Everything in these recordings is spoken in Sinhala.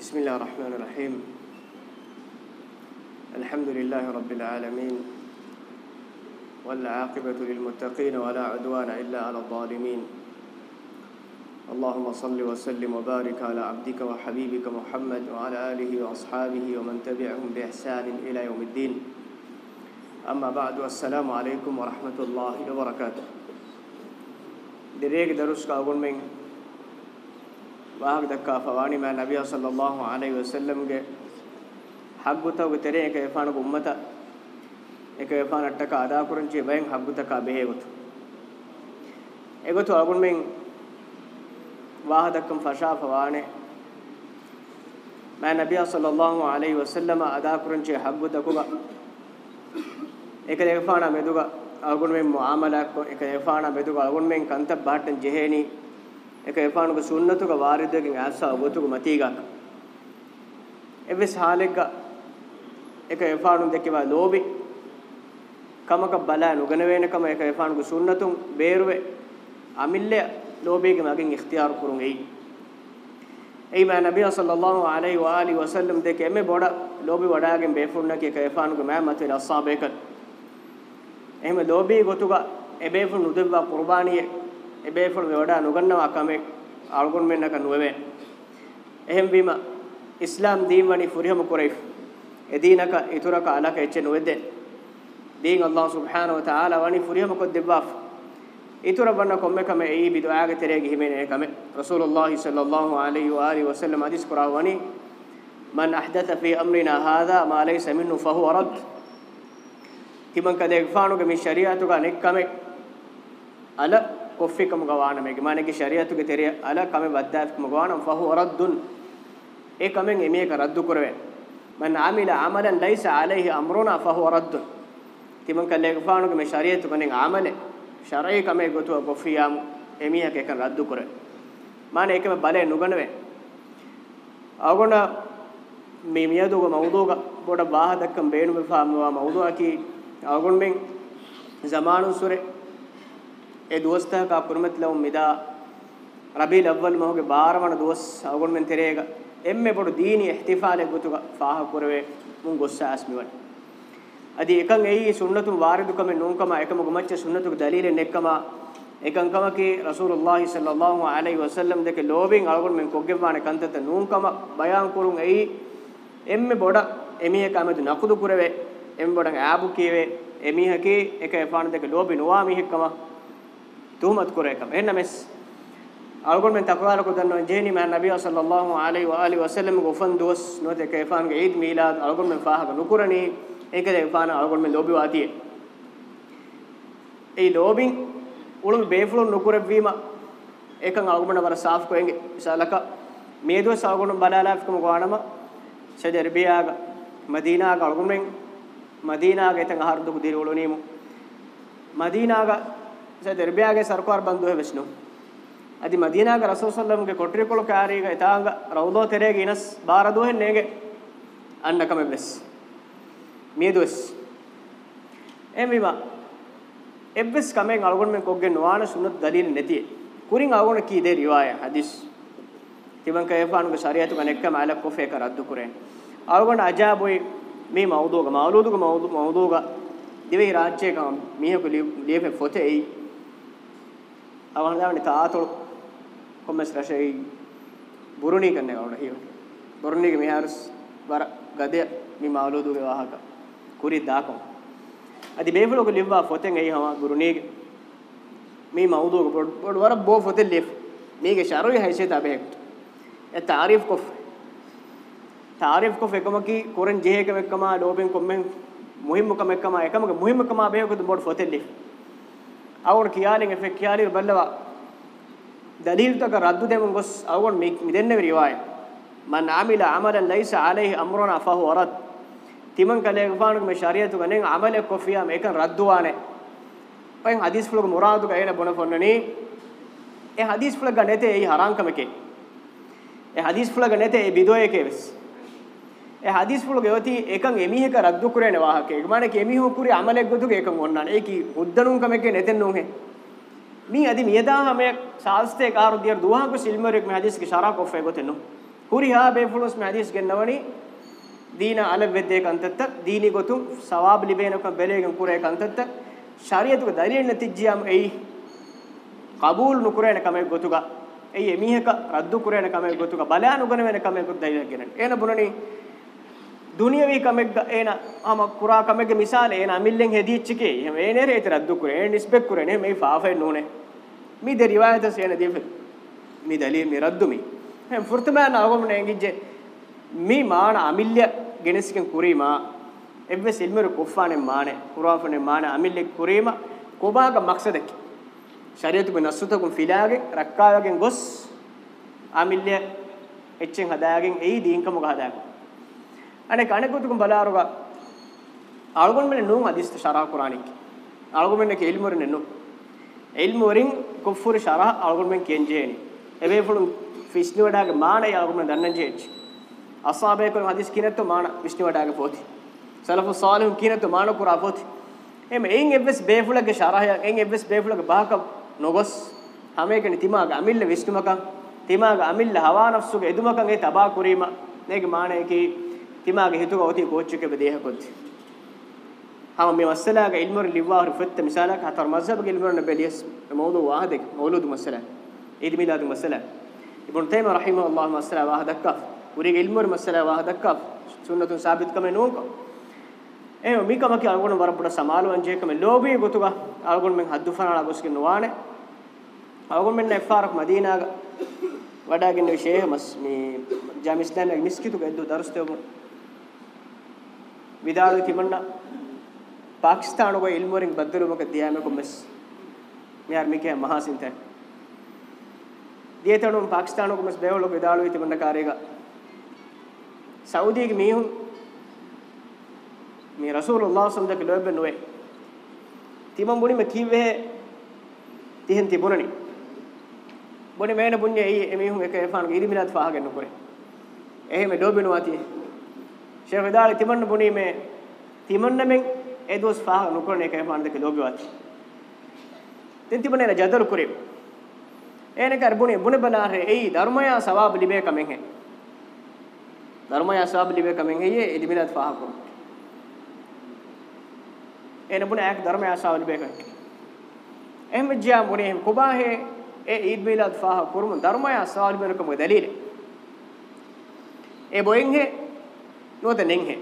بسم الله الرحمن الرحيم الحمد لله رب العالمين والعاقبة للمتقين ولا عدوان إلا على الظالمين اللهم صل وسلم وبارك على عبدك وحبيبك محمد وعلى آله وأصحابه ومن تبعهم بإحسان إلى يوم الدين أما بعد السلام عليكم ورحمة الله وبركاته دريك دروس كاغون من ವಾಹಕ ದಕ್ಕಾ ಫವಾಣಿ ಮಾ ನಬಿಯ ಸಲ್ಲಲ್ಲಾಹು ಅಲೈಹಿ ವಸಲ್ಲಂಗೆ ಹಗ್ಗುತವ ತೆರೆ ಏಕ ಎಫಾನ ಉಮ್ಮತ ಏಕ ಎಫಾನ ಅಟ್ಟಕ ಅದಾ ಕುರಂಚಿ ಬಯಂ ಹಗ್ಗುತಕ ಬೆಹೆಗುತು ಎಗುತು ಅಗುನ್ ಮೆಂ ವಾಹ ದಕ್ಕಂ ಫಶಾ ಫವಾಣೆ ಮಾ ನಬಿಯ ಸಲ್ಲಲ್ಲಾಹು ಅಲೈಹಿ ವಸಲ್ಲಮ ಅದಾ ಕುರಂಚಿ ಹಗ್ಗುತಕುಗ ಏಕ ಎಫಾನ ಮೆದುಗ ಅಗುನ್ ಮೆಂ ಮುಆಮಲಾ ಏಕ ಎಫಾನ ಮೆದುಗ ಅಗುನ್ ಮೆಂ ಕಂತ ಬಾಟನ್ ಜೆಹೇನಿ එක එපාණුක සුන්නතුක වාරිදයෙන් ඇස්සා ගොතුක මතීගක් එවෙස් හාලෙග්ග එක එපාණු දෙකේවා ලෝබි කමක බලා නුගන වේන කම එක එපාණුක සුන්නතුන් බේරුවේ අමිල්ල ලෝබියගේ මගෙන් ඉක්තියාර කරුන් එයි එයි මා නබිය සල්ලල්ලාහු අලයිහි වාලි වසල්ලම් දෙක එමෙ බොඩ ලෝබි වඩාගෙන් බේෆුන්න කේ කේෆානුක මෑ මත රස්සාබේක එහෙම ලෝබි ගොතුග එබේෆු නුදෙව්වා කුර්බානියේ එබේෆුල් මෙවඩා නුගන්නවා කමෙක් අල්ගොන් මෙන්නක නුවේ එහෙම් වීම ඉස්ලාම් දීන් වනි ෆුරිහම කුරයිෆ් එදීනක ඉතුරක අලක එච්ච නුවේදෙන් දීන් අල්ලාහ් සුබ්හානහු වතාලා වනි ෆුරිහම කො දෙබ්බාෆ් ඉතුර බන්න කොම්මෙ කම ඒ බිදුආගේ තෙරේ ගිහිමෙන කම රසූලුල්ලාහි සල්ලල්ලාහු අලයිහි වආලි වසල්ලම හදිස් කුරා වනි මන් අහදත ෆී අම්රිනා හාදා මා ලයිස මින්නු ෆහුව රද්ද කිමන් කදේ ගෆානුගේ මේ ශරීයතුගා නෙක් කමෙක් අල kuffikam gawana mege mane ki shariatu ke tere ala kame baddaf kum gawana fa huwa raddun e kamen eme ka raddu kurwen man amila amalan laysa alayhi amruna fa huwa raddun timan kalle gafanu ke me shariatu kanen amale shar'i kame gotu kuffiyam emi ha ke kan raddu kurwen mane ekame bale nuganwe agona me miyaduga mawduga boda baha dakkam beenu me fa mawduga ki agon men zamanun sure ඒ දුවස්තහ කා කුරුමෙත් ලවුම් මිදා රබීල් අව්වල් මහෝගේ බාරවණ දුවස් අවගොන් මෙන් තෙරේග එම්මේ පොඩු දීනි ඉහ්තිෆාලෙ ගුතුග ෆාහ කුරවේ මුන් ගොස්සා අස්මිවල් අදී එකන් එයි සුන්නතුන් වාරිදුකම නුන්කම එකම ගොමච්ච සුන්නතුක දලීලෙන් එක්කම එකන් කම කේ රසූලුල්ලාහි සල්ලල්ලාහු අලයිහි වසල්ලම් දෙක ලෝබෙන් අලගොන් මෙන් කොග්ගෙවානේ කන්තත නුන්කම බයං කුරුන් එයි එම්මේ බොඩ එමිහ කමදු නකුදු කුරවේ එම් බොඩ ඈබු කීවේ එමිහකේ එක එපාන දෙක ලෝබි නොවා මිහකම tuhmat kurekam ennames algon men taqwala ko danno jeni ma nabiy sallallahu alaihi wa alihi wasallam go fon dos note kayfan ge eid milad algon men fahaga nukurani ekade fana algon men lobi watiye ei lobin ulum befulun nukurabwima ekan algon war saaf ko enge salaka meedo sagon balalaf kum gwanama shajar biyaga madina ga algon men madina ga etan hardu dirulunimu madina ga ಸದ ಅರೇಬಿಯಾಗೆ ಸರ್ಕಾರ ಬಂದು ಹೆವೆಸ್ನು ಅದಿ ಮದೀನಾಗ ರಸೂಲ್ ಸಲ್ಲಂಗೆ ಕೊಟ್ರಿ ಕೊಳ ಕಾರಿಗ ಇತಾಂಗ ರೌದೋ ತೆರೆಗೆ ಇನಸ್ ಬಾರದು ಹೆನ್ನೆಗೆ ಅನ್ನಕಮೆ ಬೆಸ್ ಮೇದುಸ್ ಎಮಿವ ಎಬ್ಬೆಸ್ ಕಮೆಂಗ್ ಅಳಗೊಂಡ ಮೆ ಕೊಗ್ಗೆ ನುವಾನ ಸುನ್ನತ್ ದಲೀಲ್ ನೆತಿ ಕುರಿಂಗ್ ಅಳಗೊಂಡ ಕಿ ದೆ ರಿವಾಯ ಹದೀಸ್ තිබන් කේපානුක ශරියතු කනෙක්ක මාලක් කොෆේ කරද්දු කුරෙන් අවගොණ අජාබුයි මේ මවුදෝග මවුලුදුග මවුදෝග දිවේ රාජ්‍යකම් මීහක ලියපෙ ෆොතේ ಅವನದಾವಣಿ ತಾತಳು ಕೊಮ್ಮಸ್ ರಶೈ ಬುರುಣಿ ಕನ್ನೆ ಅವಳ ಹೀವ ಬುರುಣಿಗೆ ಮಿಹಾರ್ಸ್ ವರ ಗದೆ ಮಿ ಮಾವಲೂದುಗೆ ವಾಹಕ ಕುರಿ ದಾಕಂ ಅದಿ ಬೇಫುಳಗೆ ಲಿವ್ವಾ ಫೊತೆಂ ಐ ಹವ ಗುರುಣಿಗೆ ಮಿ ಮೌದೂಗೆ ಬೊಡ್ ಬೊಡ್ ವರ ಬೋ ಫೊತೆ ಲಿಫ್ ಮೀಗೆ ಶರುಯ್ ಹೈಸೇತ ಅಬೇಕ್ಟ್ ಎ ತಾರೀಫ್ ಕೊಫ್ ತಾರೀಫ್ ಕೊಫ್ ಎಕಮಕಿ ಕೊರನ್ ಜೆಹೆ ಕಮೆಕ್ಕಮ ಲೋಬೆಂ ಕೊಮ್ಮೆಂ ಮುಹಿಮ್ಮು ಕಮೆಕ್ಕಮ ಎಕಮಗೆ ಮುಹಿಮ್ಮು ಕಮ ಅಬೇಕುದು ಬೊಡ್ ಫೊತೆ ಲಿಫ್ ಅವನ್ ಕಿಯಾಲಿನ್ ಎಫೆ ಕಿಯಾಲಿರ್ ಬಲ್ಲವ ದಲೀಲ್ ತಕ ರದ್ದು ದೇವನ್ ಗೊಸ್ ಅವನ್ ಮಿದೆನ್ನೆ ರಿವಾಯ ಮನ್ ಆಮಿಲ ಅಮಲನ್ ಲೈಸ ಅಲೈಹಿ ಅಮ್ರುನ ಫಹು ವರದ್ ತಿಮನ್ ಕಲೆಗಫಾನ್ ಮೆ ಶರಿಯತು ಗನೆ ಅಮಲೆ ಕೊಫಿಯಾ ಮೇಕನ್ ರದ್ದುವಾನೆ ಪೈ ಹದೀಸ್ ಫ್ಲೋಗ ಮುರಾದು ಗೈನ ಬೊನ ಫೊನ್ನನಿ ಎ ಹದೀಸ್ ಫ್ಲೋಗ ಗನೆತೆ ಈ ಹರಾಂ ಕಮಕೆ ಎ ಹದೀಸ್ ಫ್ಲೋಗ ಗನೆತೆ ಎ ಬಿದೋಯೆ ಕೇವೆಸ್ ඒ හදීස් වල ගෙවති එකන් එමිහෙක රද්දු කුරේන වාහකේ. ගමන කෙමිහු කුරේ අමලෙක් ගොතුක එකන් ඔන්නාන. ඒකි උද්දනුන් කමකේ නෙතෙන්නුන් හේ. මී අදි මියදා හමයක් සාල්ස්තේ කාරුදියර් දුවාහක සිල්මරෙක් මේ හදීස් කි ශරා කොෆේ ගොතෙන්නු. කුරි හා බේෆුලස් මේ හදීස් ගෙන්නවනි. දීන අලෙව් වෙද්දේ කන්තත්ත දීනි ගොතුම් සවාබ් ලිබේනක බැලේගෙන් කුරේ කන්තත්ත ශරියතුක දලියෙන් නැතිජියම් එයි. කබූල් නුකුරේන කමෙක් ගොතුක. එයි එමිහෙක රද්දු කුරේන කමෙක් ගොතුක බලයන් උගන වෙන කමෙක් ගොත් දයිලක් ගෙනන. එන බුණනි දුනියවි කමෙක් එන ආම කුරා කමෙක්ගේ මිසාල එන අමිල්ලෙන් හෙදීච්චකේ එහෙම එනේ රේතර දුක්කුරේ එන ඉස්බෙක් කුරේ නේ මේ ෆාෆෙන් නෝනේ මේ දෙ රිවායත සේන දෙෆෙ මේ දලිය මේ රද්දුමි එහෙම ෆුර්තමෑන ආගමන එංගිජ්ජේ මේ මාන අමිල්ල ගෙනසිකන් කුරීමා එබ්බෙ සිල්මරු කොෆානේ මානේ කුරාෆනේ මානේ අමිල්ලෙ කුරීමා කොබාග මක්සදකි ශරීයතු බෙ නස්සතකුන් ෆිලාගේ රක්කාවගෙන් ගොස් අමිල්ල එච්චෙන් හදාගෙන් එයි දීන්කම ගහදාගා ane kane kutukum balaruga algon men nu hadis shara quranik algon men ke ilmu ren nu ilmu ren kufur shara algon men kenjeni ebe fulun fishni wadage maana algon men dannan jechi asabe ko hadis kinetto maana fishni wadage poti salafu salihun kinetto maana qura poti em ein eves befulage shara ya ein eves befulage bahaka nogos hamekeni timaga amilla visnumakan timaga amilla hawa nafsuge edumakan e taba kurima nege maana eki ತಿಮಾಗೆ ಹಿತುಗ Avati ಗೋಚಕ್ಕೆ ಬದೇಹ ಕೊತ್ತಿ ಅವ ಮೆ ಮಸಲಾಗ ಇಲ್ಮರ್ ಲಿವಾರ್ ಫತ್ತ ಮಿಸಾಲಕ ಹತರ ಮಜ್ಹಬ್ ಇಲ್ಮರ್ ನಬಲಿಯಸ್ ಮೌದು ವಾಹದಕ ಮೌಲೂದ್ ಮಸಲಾ ಈದ್ ಮಿಲಾದ್ ಮಸಲಾ ಇಬ್ನ್ ತೈಮ ರಹಿಮಹುಲ್ಲಾಹ್ ಮಸಲಾ ವಾಹದಕ ಉರಿಗೆ ಇಲ್ಮರ್ ಮಸಲಾ ವಾಹದಕ ಸುನ್ನತು ಸಾಬಿತ್ ಕಮೆ ನೂಕ ಏ ಮಿಕಮಕಿ ಅಳಗೊಂಡ ಬರಪುಡ ಸಮಾಲು ಅಂಜೆ ಕಮೆ ಲೋಬಿ ಗೊತುಗ ಅಳಗೊಂಡ ಮೆ ಹದ್ದು ಫನಾಳ ಗೊಸ್ಕಿನ ವಾಣೆ ಅಳಗೊಂಡ ಮೆ ಎಫಾರಕ್ ಮದೀನಾಗ ವಡಾಗಿನ ವಿಷಯ ಮಸ್ ಮಿ ಜಾಮಿಸ್ತಾನ ಮಿಸ್ಕಿತು ಗೆದ್ದು ದರ್ಸ್ತೇವು විදාಳು කිමන්න පාකිස්තාන ඔබ ඉල්ම වරින් බද්දලුමක දියාමක මෙස් මෙයාර මිකේ මහසින්ත දියතණුම් පාකිස්තාන ඔබ මෙස් බේවලොක විදාಳು ඉතිමන්න කාර්යග සෞදියේ මීහුන් මේ රසූලුල්ලාහ සල්ලල්ලාහු අලයිහි වසල්ලම් නොවේ තිමම් බුනි මේ කිව්වේ තිහෙන් තිබුණනි බොනේ මේන බුන්නේ එයි එමේ හුම් එක එෆාන් ගීදි මිලාත් ෆාහගෙන නොකරේ එහෙම ඩෝබිනවා තියේ ෂේඛ් විදාලි තිමන්න බුණී මේ තිමන්න මෙන් ඒ දොස් ෆාහ නොකරන එකයි පාන්දක ලෝභවත් තින් තිබනේ ජදරු කුරේ එන කර බුණේ බුණ බනාරේ එයි ධර්මය සවාබ් ලිබේ කමෙන් හේ ධර්මය සවාබ් ලිබේ කමෙන් හේ ඒ දිමිලත් ෆාහ කෝ එන බුණ ඇක් ධර්මය සවාබ් ලිබේ කමෙන් එහෙම ජා මුනේ කුබා හේ ඒ ඊද් මිලාද් ෆාහ කුරුම ධර්මය සවාබ් ලිබේ කමෙන් දලීල ඒ බොයින් හේ nuwata nenhe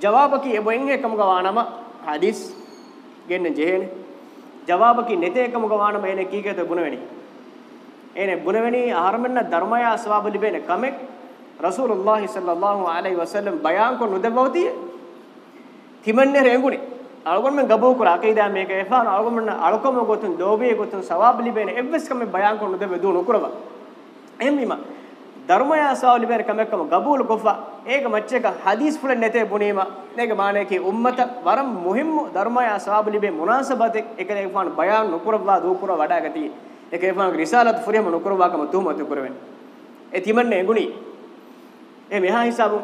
jawabaki eboenge kamuga wanama hadis genne jehene jawabaki nete kamuga wanama ene kigeta bunweni ene bunweni aharmenna dharmaya aswab libene kamek rasulullah sallallahu alaihi wasallam bayan ko nudebawti timenne rengune algon men gabu kura akaida meka efan algon men alkom gotun dobe gotun sawab libene evves kamme bayan ko nudebe du nukuraba ehmima ධර්මය සාවලි බෙර කමකම ගබූල් ගොෆා ඒක මච්චේක හදීස් ෆුල නැතේ බුනීම නේක මානේ කී උම්මත වරම් මුහිම්ම ධර්මය සාවලි බෙ මුනාසබත ඒක නේ ෆාන බයාන් නුකරවා දූකර වඩා ගති ඒක ෆාන රිසාලත් ෆුරියම නුකරවා කම තුමත කරවෙන් ඒ තිමන්නේ ගුණී ඒ මෙහා හිසාබු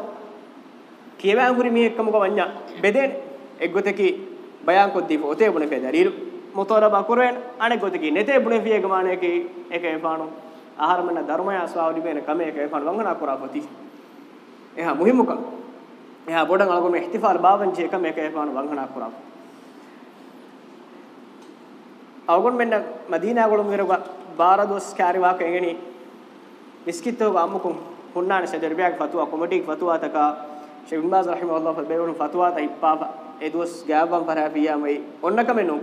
කේවා හුරි මේ එක්කම ගවඤ්ඤා බෙදෙන් එක්ගොතකි බයං කොද්දී ඔතේ බුනේ ෆේ දරීරු මොතෝර බකුරෙන් අනෙක් ගොතකි නෙතේ බුනේ ෆියග මානේ කී ඒක එපානෝ ආහාරමන ධර්මය අස්වාවලි බේන කමේ කේපන් වංගනා කරා පති එහා මුහිමුක එහා බොඩන් අලගොම ඉහ්තිෆාල් බාවන් ජේ කමේ කේපන් වංගනා කරා අවගොන් මෙන්න මදීනා ගොලොම වෙරග බාරදොස් කාරිවා කේගනි මිස්කිතෝ ගම්මුකුම් හුන්නාන සදර්බියක් ෆතුවා කොමිටි ෆතුවා තක ෂෙබ්න් බාස් රහිමහුල්ලාහ් ෆබේරුන් ෆතුවා තයිප්පා එදොස් ගෑබම් පරාපියාමයි ඔන්නකමෙනු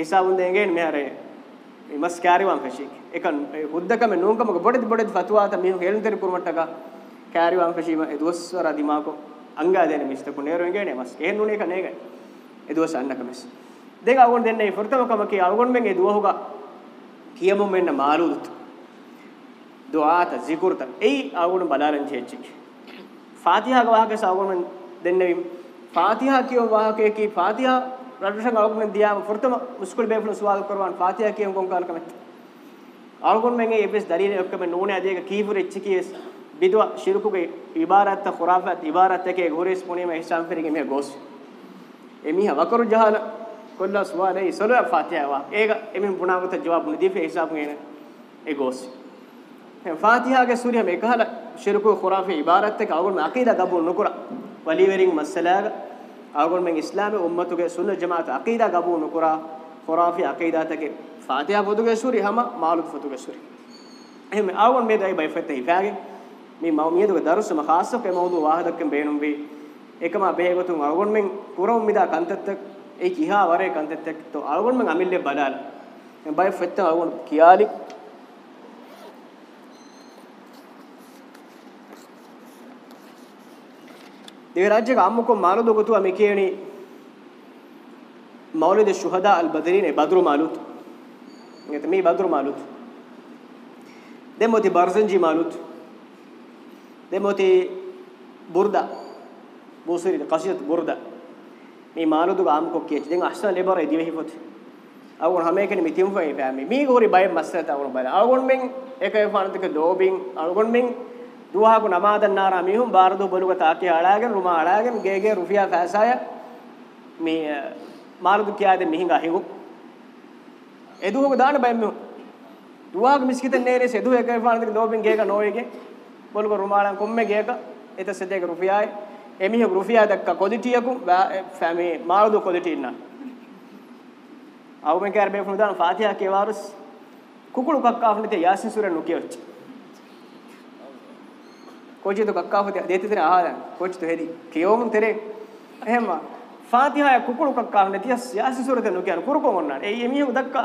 ඒසාවුන් දෙංගෙන් මෙහරේ ඉමස් කාරිවන් ෆෂික් එක හුද්දකම නූංගමක බොඩෙදි බොඩෙදි ෆතුවාත මීහු හේලන්තර කුරුමට්ටක කෑරි වංකශීම එදුවස්සර දිමාකො අංගාදෙන මිස්තකු නේරෝ ගේනේ මස් කේන්නුනේ කනේ ගේ එදුවස අන්නක මිස් දෙක අවගොන් දෙන්නේ ෆොර්තම කම කී අවගොන් මෙන් එදුවහුග කියමු මෙන්න මාලුදුත් දුආත zikurt එයි අවගොන් බලාරන් චෙච්චික ෆාතිහා ගවහක සවගොන් මෙන් දෙන්නේ ෆාතිහා කියෝ වාහකේ කී ෆාතිහා රඩුෂන් අවගොන් දියාම ෆොර්තම මුස්කුල් බේෆුන සුවාල් කරවන් ෆාතිහා කියම් කොන් කාලකමෙත් algonmen e bes dalil okkame nune adega kifur echchikies bidwa shirukuge ibarat khurafat ibarat ke gores punime hisam ferige me gos emi hawakaru jahala kolla suwale isolo fatiha wa ega emin bunagota jawab nudife hisab ngene e gos fatiha ge suriya me kahala shirukuge khurafe ibarat ke algonmen aqida gabul nukura wali wering masalaga algonmen islame ummatuge sunna jamaat aqida gabul nukura khurafe aqida take فاتحه فوتوگه سوري هما مالك فوتوگه سوري එහෙම ආවන් මේ දයි බයිෆෙත් හිපාගේ මේ මව්මිය දුක දරුසම خاصක මවුදු වාහදක්කෙන් බේනුම් වේ එකම බේගතුන් අලගොන් මෙන් පුරොම් මිදා කන්තත්ත ඒ කිහා වරේ කන්තත්ත તો අලගොන් මෙන් අමිල්ලේ බඩාල මේ බයිෆෙත් අලගොන් කියාලි දෙවි රාජ්‍ය ගාම්මකෝ මාළු දුකතු අමිකේණි මෞලිද ශුහදා අල් බදරිනේ බද්රු මාළුතු ගෙත මේ බදුරු මාලුත් දෙමෝති බර්සන්ජි මාලුත් දෙමෝති බුර්දා බෝසරි කසියත් බුර්දා මේ මාලුදු ගාම් කොක්කේ දැන් අස්සන ලෙබර ඉදිවි හිපොත් අවුන් හැම එකෙනි මිතිම් ෆයි ෆෑමි මේ ගෝරි බය මස්සත අවුන් බල අවුන් මෙන් එක ෆානතික දෝබින් අවුන් මෙන් දුවහකු නමාදන්නාරා මිහුම් බාරදු බලුක තාකේ අලාගෙන රුමා අලාගෙන ගේගේ රුෆියා ෆෑසාය මේ මාලුදු කියාද මිහිඟ හිඟු එදුවක දාන බයම් මෙහු දුවාග මිස්කිතෙන් නේරේ සෙදුව එක ෆානදික දෝබින් ගේක නොයේගේ බොලුක රුමාලන් කොම්මේ ගේක එත සෙදේක රුපියයි එමිහ රුපියා දක්ක කොදිටියකු ෆැමි මාළුදු කොදිටින්න අවුමෙන් කෑර බේෆුන දාන ෆාතිහා කේ වාරස් කුකුළු කක්කාෆුනිතේ යාසින් සූරය නුකියොච්ච කොචිතු කක්කාෆුතේ දේතිතර ආහාරන් කොචිතු හෙදි කියෝමුන් තෙරේ එහෙම ಫಾತಿಹಾಯ ಕುಕುಳುಕಕ್ಕಾಗನೆ ತಿಯಸ್ಸಿ ಆಸಿಸುರತೆ ನುಕ್ಯಾನು ಕುರುಕೊಂ ಒನ್ನಾನೆ ಏ ಎಮಿಹು ದಕ್ಕ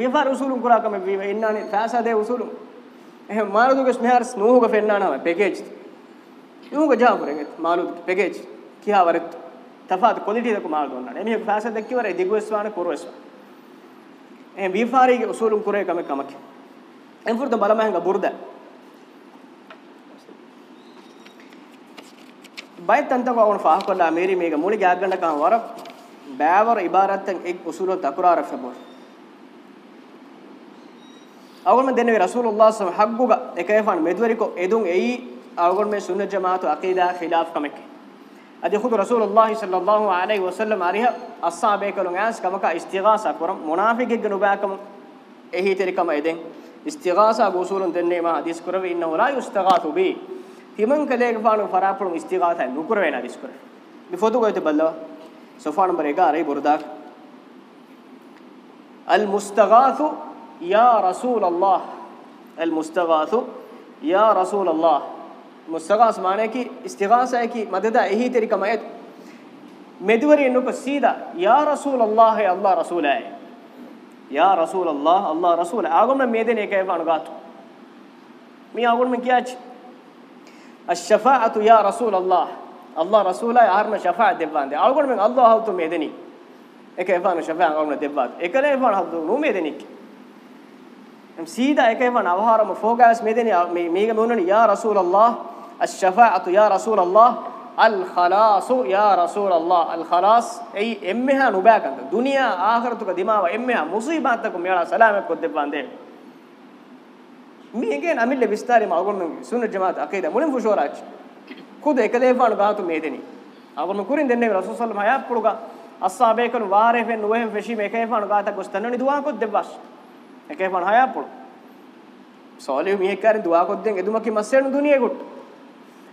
ವ್ಯವಹಾರ ಉಸೂಲುಂ ಕುರಾಕಮ ಎನ್ನಾನೆ ಫಾಸದೆ ಉಸೂಲುಂ ಎಹ ಮಾರುದುಗ ಸ್ಮೆಹರ್ ಸ್ನೂಹುಗ ಫೆನ್ನಾನ ಹಮ ಪ್ಯಾಕೇಜ್ ನುಹುಗ ಜಾಪುರೆಗೆ ಮಾಲುದ ಪ್ಯಾಕೇಜ್ ಕಿಹಾ ವರೆತ್ ತಫಾತ್ ಕ್ವಾಲಿಟಿ ದಕ್ಕ ಮಾಲುದ ಒನ್ನಾನೆ ಎಮಿಹು ಫಾಸದೆ ಕಿವರೆ ದಿಗುಸ್ವಾನ ಕುರುಸ್ವಾ ಎ ವ್ಯವಹಾರಿಗೆ ಉಸೂಲುಂ ಕುರೆ ಕಮ ಕಮಕೆ ಎಂ ಫುರ್ತ ಬಲಮಹಂಗ ಬುರ್ದ බයත්තන්ත වවන ෆාහකොල්ලා මේරි මේක මුලි ගයක් ගන්නකම් වර බෑවර ඉබාරත්තෙන් එක් උසූලොත් අකුරාර ෆබෝ අවගොන් දෙන්නේ රසූලුල්ලාහ සම හග්ගුග එකේෆන් මෙදුවරිකෝ එදුන් එයි අවගොන් මේ සුන්නත් ජමාතු අකීදා ඛිලාෆ් කමකේ අද خود රසූලුල්ලාහි සල්ලල්ලාහු අලයිහි වසල්ලම් අරිහ අස්සාබේ කලුන් ඇස් කමක ඉස්තිගාසා කරම් මුනාෆිකෙක් නුබෑකම එහි තෙරිකම එදෙන් ඉස්තිගාසා ගෝසූලුන් දෙන්නේ මා හදීස් කරවේ ඉන්නෝ ලා යුස්තගාතු බී timan kalege faanu farapulum istighatha nukura wena diskura mi fotu goyte balla sofa number 1 arai burdak al mustaghathu ya rasul allah al mustaghathu ya rasul allah mustagath maane ki istighatha hai ki madada ehi tarika mayat medwari nuko sida ya rasul allah ya allah rasul hai ya rasul allah allah rasul agum me dene ke faanu gatu mi agum me kiyachi ಅಶಫಾಅತು ಯಾ ರಸೂಲ್ ಅಲ್ಲಾಹ್ ಅಲ್ಲಾಹ್ ರಸೂಲ ಯಾರ್ನ ಶಫಾಅ ದೆವ್ವಾಂದೆ ಅಳಗೊಂಡ ಮೆ ಅಲ್ಲಾಹ್ ಹೌತು ಮೇದೆನಿ ಏಕ ಎಫಾನ ಶಫಾಅ ಅಳಗೊಂಡ ದೆವ್ವಾದ ಏಕಲೇ ಎಫಾನ ಹೌತು ನೂ ಮೇದೆನಿಕ್ಕೆ ಎಂ ಸೀದಾ ಏಕ ಎಫಾನ ಅವಹಾರಮ ಫೋಗಾಸ್ ಮೇದೆನಿ ಮೀಗ ಮೋನನಿ ಯಾ ರಸೂಲ್ ಅಲ್ಲಾಹ್ ಅಶಫಾಅತು ಯಾ ರಸೂಲ್ ಅಲ್ಲಾಹ್ ಅಲ್ ಖಲಾಸು ಯಾ ರಸೂಲ್ ಅಲ್ಲಾಹ್ ಅಲ್ ಖಲಾಸ್ ಐ ಎಮ್ಮೆಹ ನುಬಾಕಂದ ದುನಿಯಾ ಆಖರತುಕ ದಿಮಾವ ಎಮ್ಮೆಹ ಮುಸೀಬಾತಕು ಮೇಳ ಸಲಾಮಕ್ಕೆ ಕೊದ್ದೆವ್ವಾಂದೆ mihingen amille bistari magolmen sunna jamaat aqida mulim fushorach kud ekalefalu gaatu medeni agolmen kurin denne rasul sallallahu alaihi wasallam ayapuluga ashabe kun ware fen nuhem feshi mekefalu gaata gostanani duwa kod devas mekefalu hayapulu සෝලිය මිහෙකාරින් දුවා කොද්දෙන් එදුමකි මස්සෙණු දුනියෙ කොට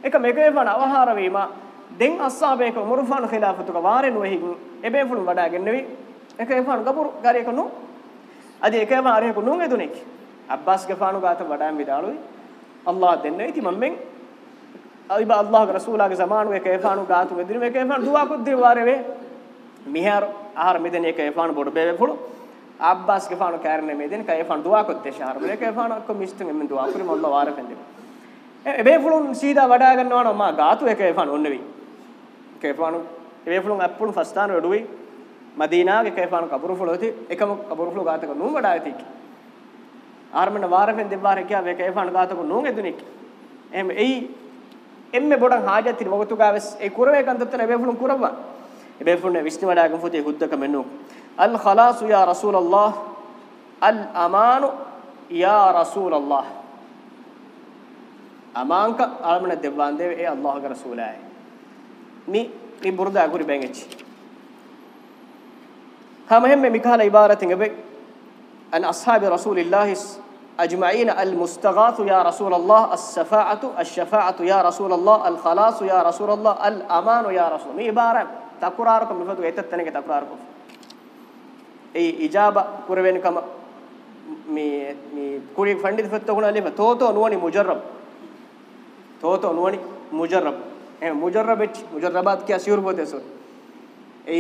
එක මෙකේපණ අවහාර වීම දෙන් අස්සාබේක උමරුෆාන් ඛිලාෆතුක වාරෙනු එහි එබේ ෆුන් වඩාගෙන නෙවි එකේපණ ගබුරු ගාරියකනු අද එකේපණ ආරියකනු නුන් එදුනේකි අබ්බාස් ගෆානු ගාත වඩාම් විදාලුයි අල්ලාහ් දෙන්නේ ඉති මම්මෙන් අයිබ අල්ලාහ්ගේ රසූලාගේ සමානුවේ කේෆානු ගාතු මෙදින මේ කේෆාන දුවා කුද්දිර වාරේ මිහාර ආහාර මෙදින එක කේෆාන බොඩ බේ පුළු අබ්බාස් ගෆානු කාරණේ මෙදින කේෆාන දුවා කුද්දේ ශාර මෙ කේෆාන කො මිස්තුන් එම් දුවා කුරි මොල්ලා වාරේ පෙන්දේ එබේ පුළුන් සීදා වඩා ගන්නවා නෝ මා ගාතු එක කේෆාන ඔන්නෙවි කේෆානු එබේ පුළුන් අප්පුළු ෆස්තාන වැඩුයි මදීනාගේ කේෆාන කබුරු ෆුලෝති එකම කබුරු ෆුලෝ ගාතක නුඹඩා ඇතිකි ආර්මන වාරෙන් දෙවාර කියාව එක එවන් ගාතක නෝන් එදුනික් එහෙම එයි එම්මේ බොඩන් හාජති වගතුගාවස් ඒ කුරවේ කන්තතර එබෙෆුණු කුරවා එබෙෆුණු විෂ්ණු වඩාගම් ෆොතේ හුද්දක මෙන්නු අල් ඛලාස් යා රසූලල්ලාහ් අල් අමානු යා රසූලල්ලාහ් අමාංක ආර්මන දෙවාන් දේ ඒ අල්ලාහ්ගේ රසූලයි මි මි බුර්දා කුරි බැංගෙච්චි හැම හැම මිකහල ඉබාරතින් එබේ أن أصحاب رسول الله أجمعين المستغاث يا رسول الله السفاعة الشفاعة يا رسول الله الخلاص يا رسول الله الأمان يا رسول الله ميبارة تقراركم لفتو يتتنك تقراركم أي إجابة كربينكم مي مي كوري فندي فتو هنا لفت توتو نواني مجرب توتو نواني مجرب إيه، مجرب إيش مجربات كيا سيور بوتة سو أي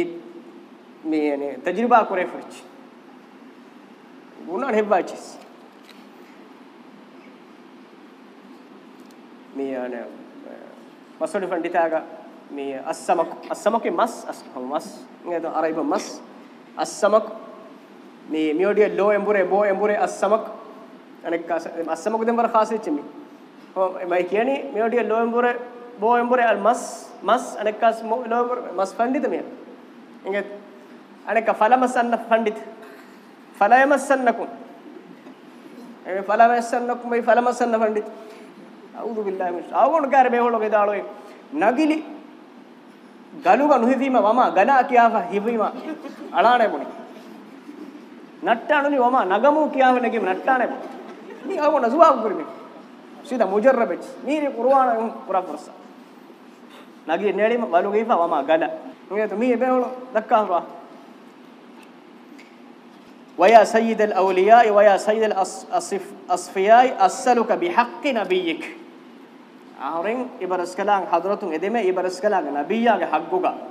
مي يعني تجربة كوري فرش ගුණාන හෙබ්බාචිස් මේ යන මස්වඩි ෆන්ඩිතාගා මේ අස්සමක අස්සමකේ මස් අස්සම මස් නේද අරයිබ මස් අස්සමක මේ මියෝඩිය ලෝ එම්බුරේ බෝ එම්බුරේ අස්සමක අනෙක් අස්සමක දෙම්බර ખાසෙච්ච මි මම කියන්නේ මියෝඩිය ලෝ එම්බුරේ බෝ එම්බුරේ අල් මස් මස් අනෙක් අස් ලෝ එම්බුරේ මස් ෆන්ඩිත මෙ එංගෙත් අනෙක් ෆලමස් අන්න ෆන්ඩිත فلا يمسنكم يعني فلا يمسنكم بي فلا مسن فندي اعوذ بالله من اون كار بي هولو گدالو نغلي ගලුග නුහිවීම වම ගනා කියාව හිවීම අලානේ පොනි නට්ටාණුනි වම නගමු කියාව නැගීම නට්ටානේ පොනි නී අවොන සුවාව කුරිමි සීද මුජර්රබෙච් නීරි කුර්ආන කුරාෆර්ස නගී නේලිම වලුගීව වම ගන නුගේ තුමී බේවල දක්කාහවා ويا سيد الأولياء ويا سيد الأصفياء أسألك بحق نبيك أهرين إبرسكلان حضرتون إدمه إبرسكلان نبيا حقوقا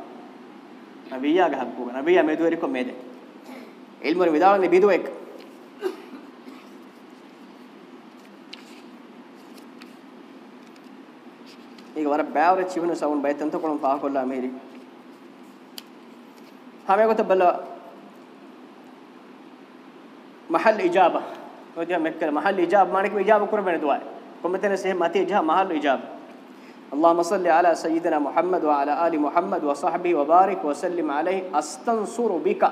نبيا حقوقا نبيا ميدوريكو ميد علم المدار نبيدوك ಈಗ ವರ ಬ್ಯಾವರ ಚಿವನ ಸೌಂಡ್ ಬೈತಂತ ಕೊಳಂ ಫಾ ಕೊಲ್ಲ ಮೇರಿ ಹಾಗೆ ಗೊತ್ತ ಬಲ್ಲ محل اجابه ودي مكل محل اجابه معناك اجابه قربنا دعاء قمتنا سه ماتي اجها محل اجابه اللهم صل على سيدنا محمد وعلى ال محمد وصحبه وبارك وسلم عليه استنصر بك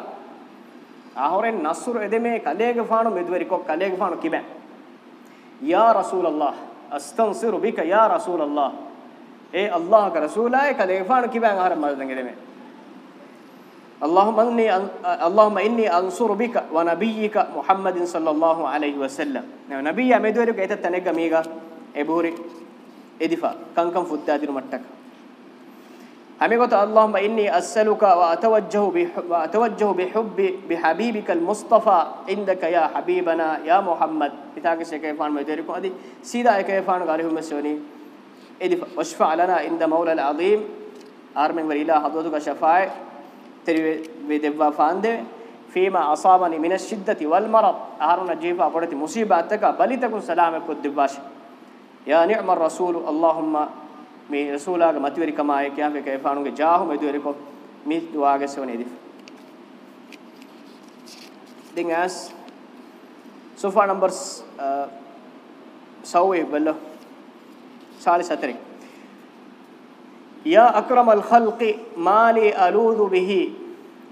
اهورن نصر ادمه كليغ فانو مدوريكو كليغ فانو كيبن يا رسول الله استنصر بك يا رسول الله اي الله كرسولاي كليغ فانو كيبن اهر مدنگدمه اللهم إني اللهم إني أنصر بك ونبيك محمد صلى الله عليه وسلم نعم، نبي يا مدورك أنت تنجع ميغا إبوري اديفا كان كم فدّا دير متك همي قط اللهم إني أسألك وأتوجه وأتوجه بحب بحبيبك المصطفى عندك يا حبيبنا يا محمد بتاك إتاك سكيفان مدورك أدي سيدا كيفان قاله مسوني اديفا اشفع لنا عند مولى العظيم آرمن وريلا حضرتك شفاعه teri devwa faande fima asabani min ash-shiddati wal marad aharuna jifa podati musibataka balitakun salama ko divwash ya ni'mar rasul allahumma me rasulaga matiwari kama ay kiyame ke faanuge jahu me duwari ko mi duage sone dif dingas sofa numbers uh, sawe ballo 47 يا أكرم الخلق مالي ألوذ به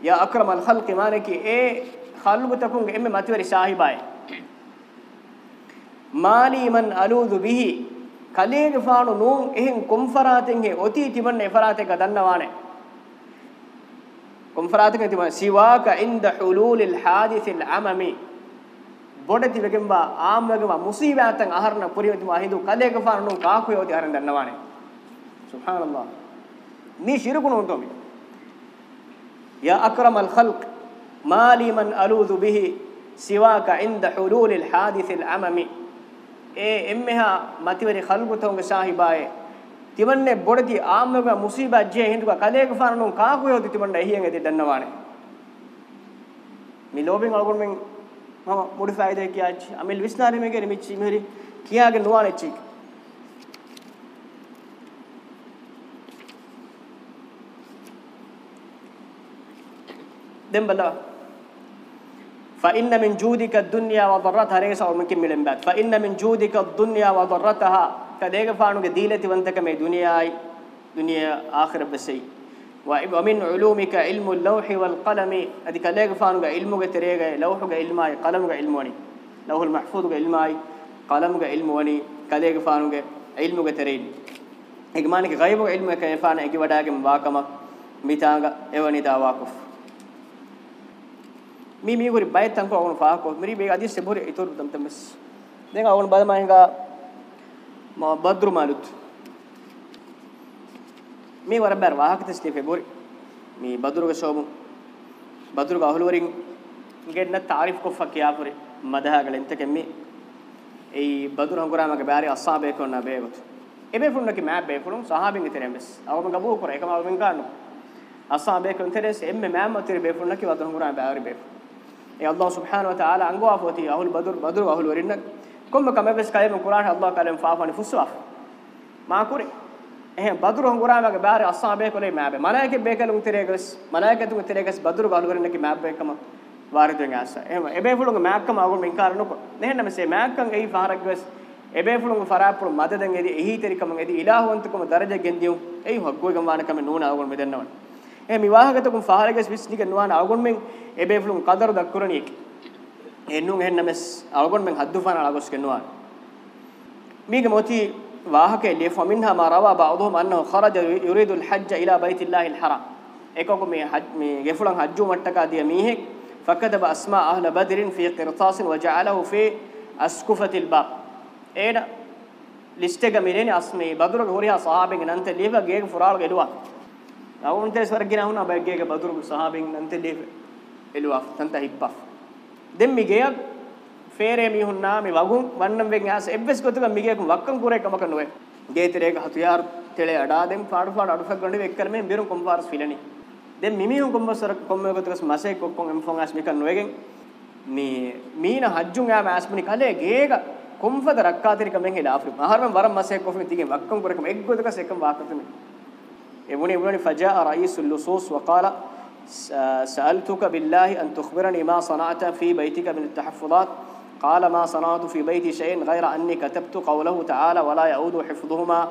يا أكرم الخلق مالك إيه خلق تكون إم ما توري شاهباي مالي من ألوذ به කලේග ෆානු නූන් එහෙන් කොම්ෆරාතෙන් හේ ඔති තිබන්න එෆරාතේක දන්නවානේ කොම්ෆරාතේක තිබ සිවාක ඉන්ද හුලූලිල් හාදිසිල් අමමි බොඩති වෙගෙම්බා ආම්වගෙම මුසීබාතන් අහරන පුරියති මහින්දු කලේග ෆානු නූ කාකු යෝති හරන් දන්නවානේ සුබ්හානල්ලාහ් مي شركون هندومي يا أكرم الخلق ما لي من ألوذ به سواك عند حلول الحادث العممي اي امها متوري خلق تونغ صاحباي තිවන්නේ බොඩති ආම්මක මුසීබත් ජේ හින්දුක කලේක ෆාරණු කාකු යෝදි තිවන්න එහියෙන් ඇති දන්නවානේ මේ ලෝබෙන් අලගොන් මෙන් මම මොඩිෆයි දෙකියාච් අමිල් විස්නාරි මේකෙ මිච්චි මෙරි කියාගේ නුවානේ චික් دم بلا فإن من جودك الدنيا وضرتها أو ممكن ملهم بعد فإن من جودك الدنيا وضرتها كديك فانوك ديلة وانتك مي دنياي دنيا آخر بسي ومن علومك علم اللوح والقلم أدي كديك فانوك علمك تريك لوحك علماي قلمك علموني لوح المحفوظك علماي قلمك علموني كديك فانوك علمك تريني إجمالك غيبك علمك يفانا إجي وداك مباكمك ميتانك إيواني داواكف mi mi gori bay tan ko agon fa ko miri be adi se bori itor dam tam mes den agon bad ma hinga ma badru malut mi war ber wa hak testi fe bori mi badru ga shobu badru ga ahul warin genna taarif ko fa kiya pore madaha galen te kemmi ei badru hangura ma ga bari asabe ko na be got ebe funna ki ma be fulun sahabin itere mes agon ga bu ko re kama agon ga no asabe ko itere se emme ma ma tere be funna ki badru hangura ma bari be e allah subhanahu wa ta'ala angwa foti ahul badur badur ahul warinna komme kame bes kayem qur'an allah kalem faafani fuswaf ma kure eh badur hon qur'an mage bare assa be kole ma be malaike be kale un tere gas malaike tu tere gas badur ahul warinna ki eh, ma eh be kama waridun assa eh ebe fulung ma kama agun min karnu ko nehenna me se ma kan ei farak gas ebe fulung farapul madaden edi ehi terikam edi ilahuwantukum daraja gendiyum ei hoggoy gam wanakam nuuna agun medennawan e miwahagatakum fahalages visnika nuwana agon men ebeflum qadaru dakkurani ek ennun henna mes agon men haddufana lagos kenuwan mige moti wahake le faminha ma rawa ba'dhum annahu kharaja yuridu al-hajj ila baytillahi al-haram ekoko me me gefulan hajju mattaka diya mihek fakadaba asma ahla badrin fi qirtas wa ja'alahu fi askufati al-bab eda listega mireni asme badrul horiya sahaben nante leva ge fural geluwa ಅವನಂತೆ ಸ್ವರ್ಗಿನ ಅವನ ಬಗ್ಗೆ ಬದುರು ಸಹಾಬಿಂಗ್ ನಂತೆ ದೇವೆ ಎಲುವಾ ತಂತ ಹಿಪ್ಪಫ್ ದೆಮ್ಮಿಗೆ ಫೇರೆ ಮಿ ಹುನ್ನ ಮಿ ವಗು ವನ್ನಂ ವೆಂಗ ಆಸ ಎಬ್ಬೆಸ್ ಗೊತ್ತುಗ ಮಿಗೆ ವಕ್ಕಂ ಕೂರೆ ಕಮಕ ನೋವೆ ಗೇತಿರೇಗ ಹತುಯಾರ್ ತೆಳೆ ಅಡಾ ದೆಮ್ ಫಾಡು ಫಾಡು ಅಡುಫ ಗೊಂಡಿ ವೆಕ್ಕರ್ ಮೇ ಬಿರು ಕೊಂಬಾರ್ಸ್ ಫಿಲನಿ ದೆಮ್ ಮಿಮಿ ಹುಂ ಕೊಂಬ ಸರ ಕೊಂಬೆ ಗೊತ್ತುಗ ಮಸೆ ಕೊಕ್ಕೊಂ ಎಂ ಫೊಂ ಆಸ್ ಮಿಕ ನೋವೆಗೆ ಮಿ ಮೀನ ಹಜ್ಜುಂ ಆ ಮಾಸ್ಮನಿ ಕಲೆ ಗೇಗ ಕೊಂಫದ ರಕ್ಕಾತಿರಿಕ ಮೆಂ ಹಿಲಾಫಿ ಮಹರ್ಮ ವರಂ ಮಸೆ ಕೊಫಿ ತಿಗೆ ವಕ್ಕಂ ಕೂರೆ ಕಮ ಎಗ್ ಗೊತ್ತುಗ ಸೆಕಂ ವಾಕತನೆ ابن ابن فجاء رئيس اللصوص وقال سألتك بالله أن تخبرني ما صنعت في بيتك من التحفظات قال ما صنعت في بيتي شيء غير أني كتبت قوله تعالى ولا يعود حفظهما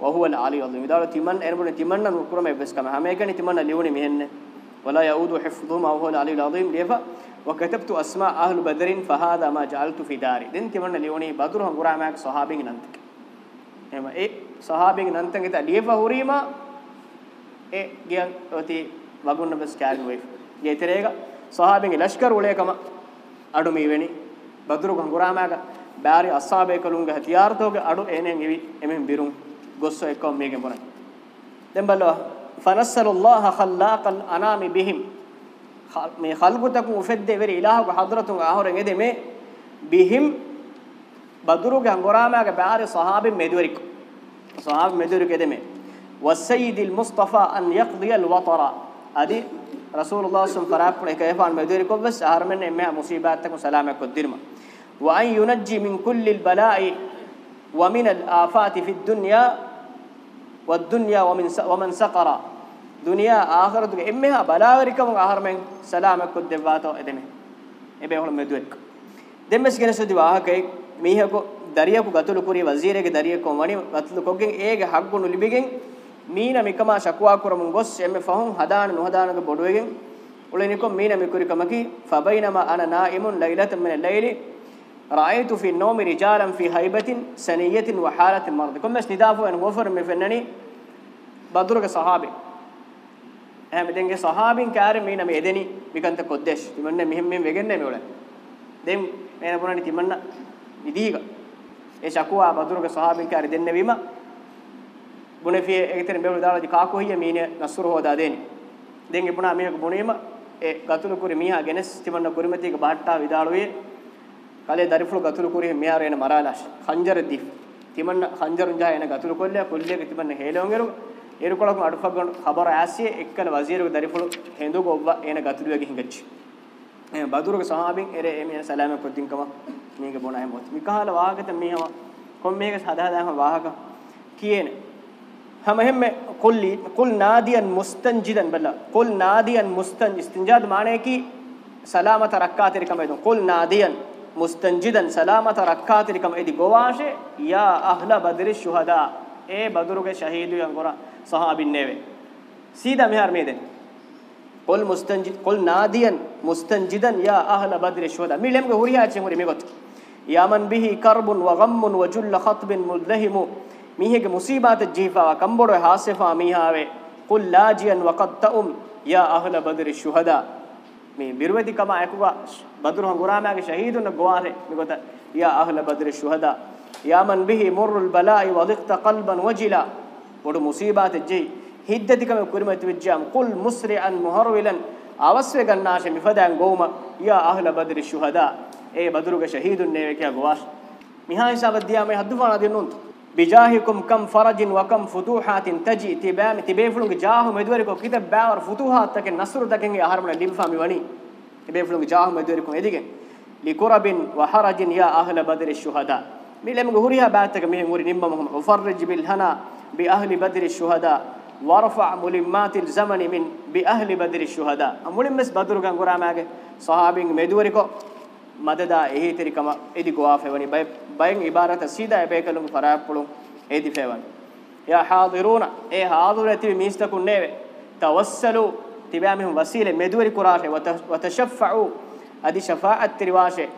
وهو العلي العظيم دار تمن ابن تمن ما بس كما هم كان تمن ليوني مهن ولا يعود حفظهما وهو العلي العظيم ليفا وكتبت أسماء أهل بدر فهذا ما جعلت في داري دين تمن ليوني بدر هم قرأ معك صحابين ننتك إيه صحابين ننتك تأليفه هريما ඒ ගියන් ඔති වගුන්න බස් කෑන් වෙයි ගේ තෙරේග සහාබෙන් ලෂ්කර උලේකම අඩු මීවෙනි බදුරු ගංගුරාමෑග බෑරි අස්සාබේ කලුන්ගේ හතියාර්තෝගේ අඩු එනෙන් එවි එමෙන් බිරුම් ගොස්සෝ එක්කෝ මේගෙන් බොරයි දැන් බලවා ෆනස්සලුල්ලාහ ඛල්ලාකල් අනාමි බිහිම් මේ ඛල්ගතකු උෆෙද්දේ වෙරි ඉලාහුගේ හදරතුන් ආහොරෙන් එදේ මේ බිහිම් බදුරුගේ අංගොරාමෑගේ බෑරි සහාබෙන් මෙදුවරික් සහාබ මෙදුවරික් එදේ මේ والسيد المصطفى أن يقضي الوطر هذه رسول الله صلى الله عليه وسلم كيف كيفان مديركم بس من إمه مصيباتك وسلامك الدرمة وأن ينجي من كل البلاء ومن الآفات في الدنيا والدنيا ومن ومن سقرا دنيا إمه بلاء إمها أهر من سلامك الدباتو وإدمه إبه هون مديرك دمس كنا سدي واهك ميها كو داريا كو قتلوا كوري وزيره كداريا كو ماني قتلوا كوجين إيه حقه نلبيجين මීන මිකමා ශකුවා කුරමුන් ගොස් එමෙ ෆහුන් හදාන නොහදානක බොඩුවෙගෙන් උලෙනිකො මීන මිකුරි කමකි ෆබයිනම අන නායිමුන් ලයිලත මින ලයිලි රායිතු ෆී නෝමි රිජාලන් ෆී හයිබතින් සනියතින් වහාලතින් මර්ද කොම්මස් නිදාෆු එන ගොෆර් මෙ ෆෙන්නනි බදුරක සහාබේ එහෙම දෙන්ගේ සහාබින් කාර මීන මෙ එදෙනි මිකන්ත කොද්දේශ් තිමන්නේ මෙහෙම මෙ වෙගන්නේ මෙ උල දෙම් මේන පුරණි තිමන්න විදීග ඒ ශකුවා බදුරක සහාබින් කාර දෙන්නේ වීම බුණෙෆිය එකතන බෙවල දාලා කාකෝ හිය මීනේ නස්සුර හොදා දෙනි දෙන් ඉබුණා මීනක බුණීම ඒ ගතුළු කුරි මීහා ගෙනස් තිමන්න කුරිමතික බහට්ටා විදාලුවේ කලේ දරිෆුළු ගතුළු කුරි මීහා රේන මරාලාශ ඛංජර දි තිමන්න ඛංජරුන් ජා එන ගතුළු කොල්ලේ කොල්ලේ තිමන්න හේලෝන් එරු එරු කොලක අඩුපක් ගන්න ખબર ඇසියේ එක්කල වසීරු දරිෆුළු හේඳු ගොව්ව එන ගතුළු වගේ හිඟච්චි එ බදුරුගේ සහාබින් එරේ එමින සලාම කොද්දින්කම මීගේ බොණයි මොත් මිකහල වාගත මීහම කොම් මේක සදා දාම වාහක කියන ہمہم قل قل نادیا مستنجدا بلا قل نادیا مستنج استنجاد معنی کی سلامت رکعات رکم ایدو قل نادیا مستنجدا سلامت رکعات رکم ایدی گواشے یا اہل بدر الشہداء اے بدر کے شہید یان گورا صحابین نے سیدھا مہر میں دے قل مستنجد قل نادیا مستنجدا یا اہل بدر الشہداء ملم گوریا چنگری میگت یامن به کرب و غم و جل خطب ملذهم මීහෙගේ මුසීබාත ජීෆා කම්බොඩ හාසෙෆා මීහාවේ කුල් ලාජියන් වකත්තම් යා අහ්ල බදරි ශුහදා මේ බිරවති කම අකුවා බදරු හංගුරාමගේ ශහීදුන ගෝවාලේ මෙගත යා අහ්ල බදරි ශුහදා යා මන් බිහි මුර්රුල් බලායි වදික්ත කල්බන් වජිලා පොඩු මුසීබාත ජී හිද්දතිකම කුරිමති විජ්ජාම් කුල් මුස්රිඅන් මුහරවිලන් අවස්වේ ගන්නාශ මිෆදෑන් ගෝම යා අහ්ල බදරි ශුහදා ඒ බදුරුගේ ශහීදුන් නේවේ කියා ගෝවාස් මිහා හිසාබ දියා මේ හද්දුෆානා දෙන්නුන්තු بجاهكم كم فرج وكم فتوحات تجي تبام تبيفلون جاه مدوركم كده باور فتوحات تك النصر تكن اهرمنا لبفامي وني تبيفلون جاه مدوركم اديك لكرب وحرج يا اهل بدر الشهداء ميلم غوريها باتك مين غوري نمم مفرج بالهنا باهل بدر الشهداء وارفع ملمات الزمن من باهل بدر الشهداء ملمس بدر غوراماගේ صحابين مدوركم مددا اهيتركم ادي غوافه وني باي باين عباره سيده ابيكلون فرايپلون ايدي فيوان يا حاضرون اي حاضرتي ميستكون نيو توسلوا تبيامهم وسيله مدوري قراشه وتشفعوا ادي شفاعه ترواشه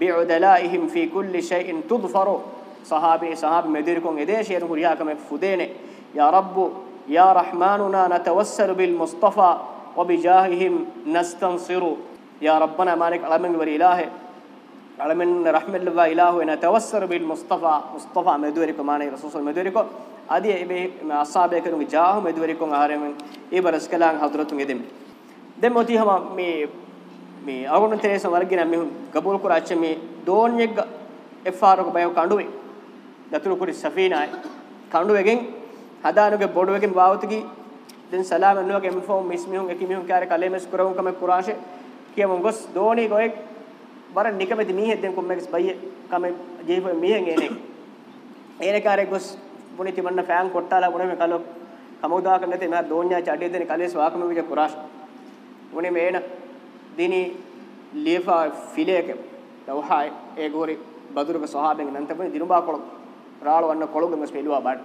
بعدلائهم في كل شيء تظفر صحابي صحاب مديركم ايدي شيرو رياكم فودينه يا رب يا رحماننا نتوسل بالمصطفى وبجاههم نستنصر يا ربنا مالك علمن وري الهه alamin rahmatillah ilahu ena tawassar bil mustafa mustafa meduri ko mane rasul meduri ko adi ebe asabe kanu jahu meduri ko haremen e baras kalang hazratun edem dem oti hama me me agun teresa wargina me kabul kur acche me don yeg fr ko bayo kanduwe datulu kuri safina kanduwegen hadanuge boduwegen wawutugi den salam annuge me fo mismihun ekimihun kare kalemes kurawun kame kurashe kiyamum gos doni go ek වරන් නිකමෙති මීහෙත් දෙන් කොම්මෙක්ස් බයියේ කම ජීව මීහෙන් එනේ එනේ කාරේ ගොස් මොනි තිමන්න ෆෑන් කොට්ටාලා මොනේ මේ කලොක් කමෝදා කන්නතේ මහ දෝඤ්ඤා චඩිය දෙන කලේ ස්වාකම විජ කුරාෂ් මොනේ මේන දිනි ලේෆා ෆිලේක ලවහායි ඒ ගෝරි බදුරක සහාබෙන් නන්තපේ දිනුබා කොළ රාළ වන්න කොළොගමස් පෙළුවා බාට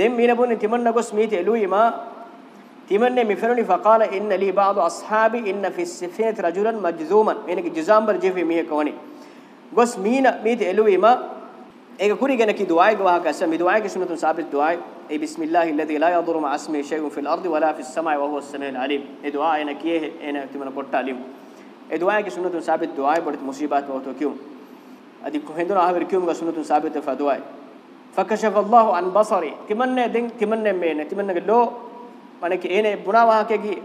දෙම් මීන බොන්නේ තිමන්න ගොස් මීති එළුයිමා تيمن مفرني فقال إن لي بعض أصحابي إن في السفينة رجلا مجذوما جزام جزامبر جيفي ميه كوني غس مين ميت إلوي ما إيك كوري جنك دعاء جواه كسم دعاء كسم تون سابت دعاء أي بسم الله الذي لا يضر مع اسمه شيء في الأرض ولا في السماء وهو السميع العليم دعاء أنا كيه أنا تيمن بورت عليم دعاء كسم تون سابت دعاء بدت مصيبات وتو كيوم أدي كهندون أهبر كيوم كسم تون سابت فدعاء فكشف الله عن بصري تمنى دين تمنى مين تمنى لو manake ene bunawahakegi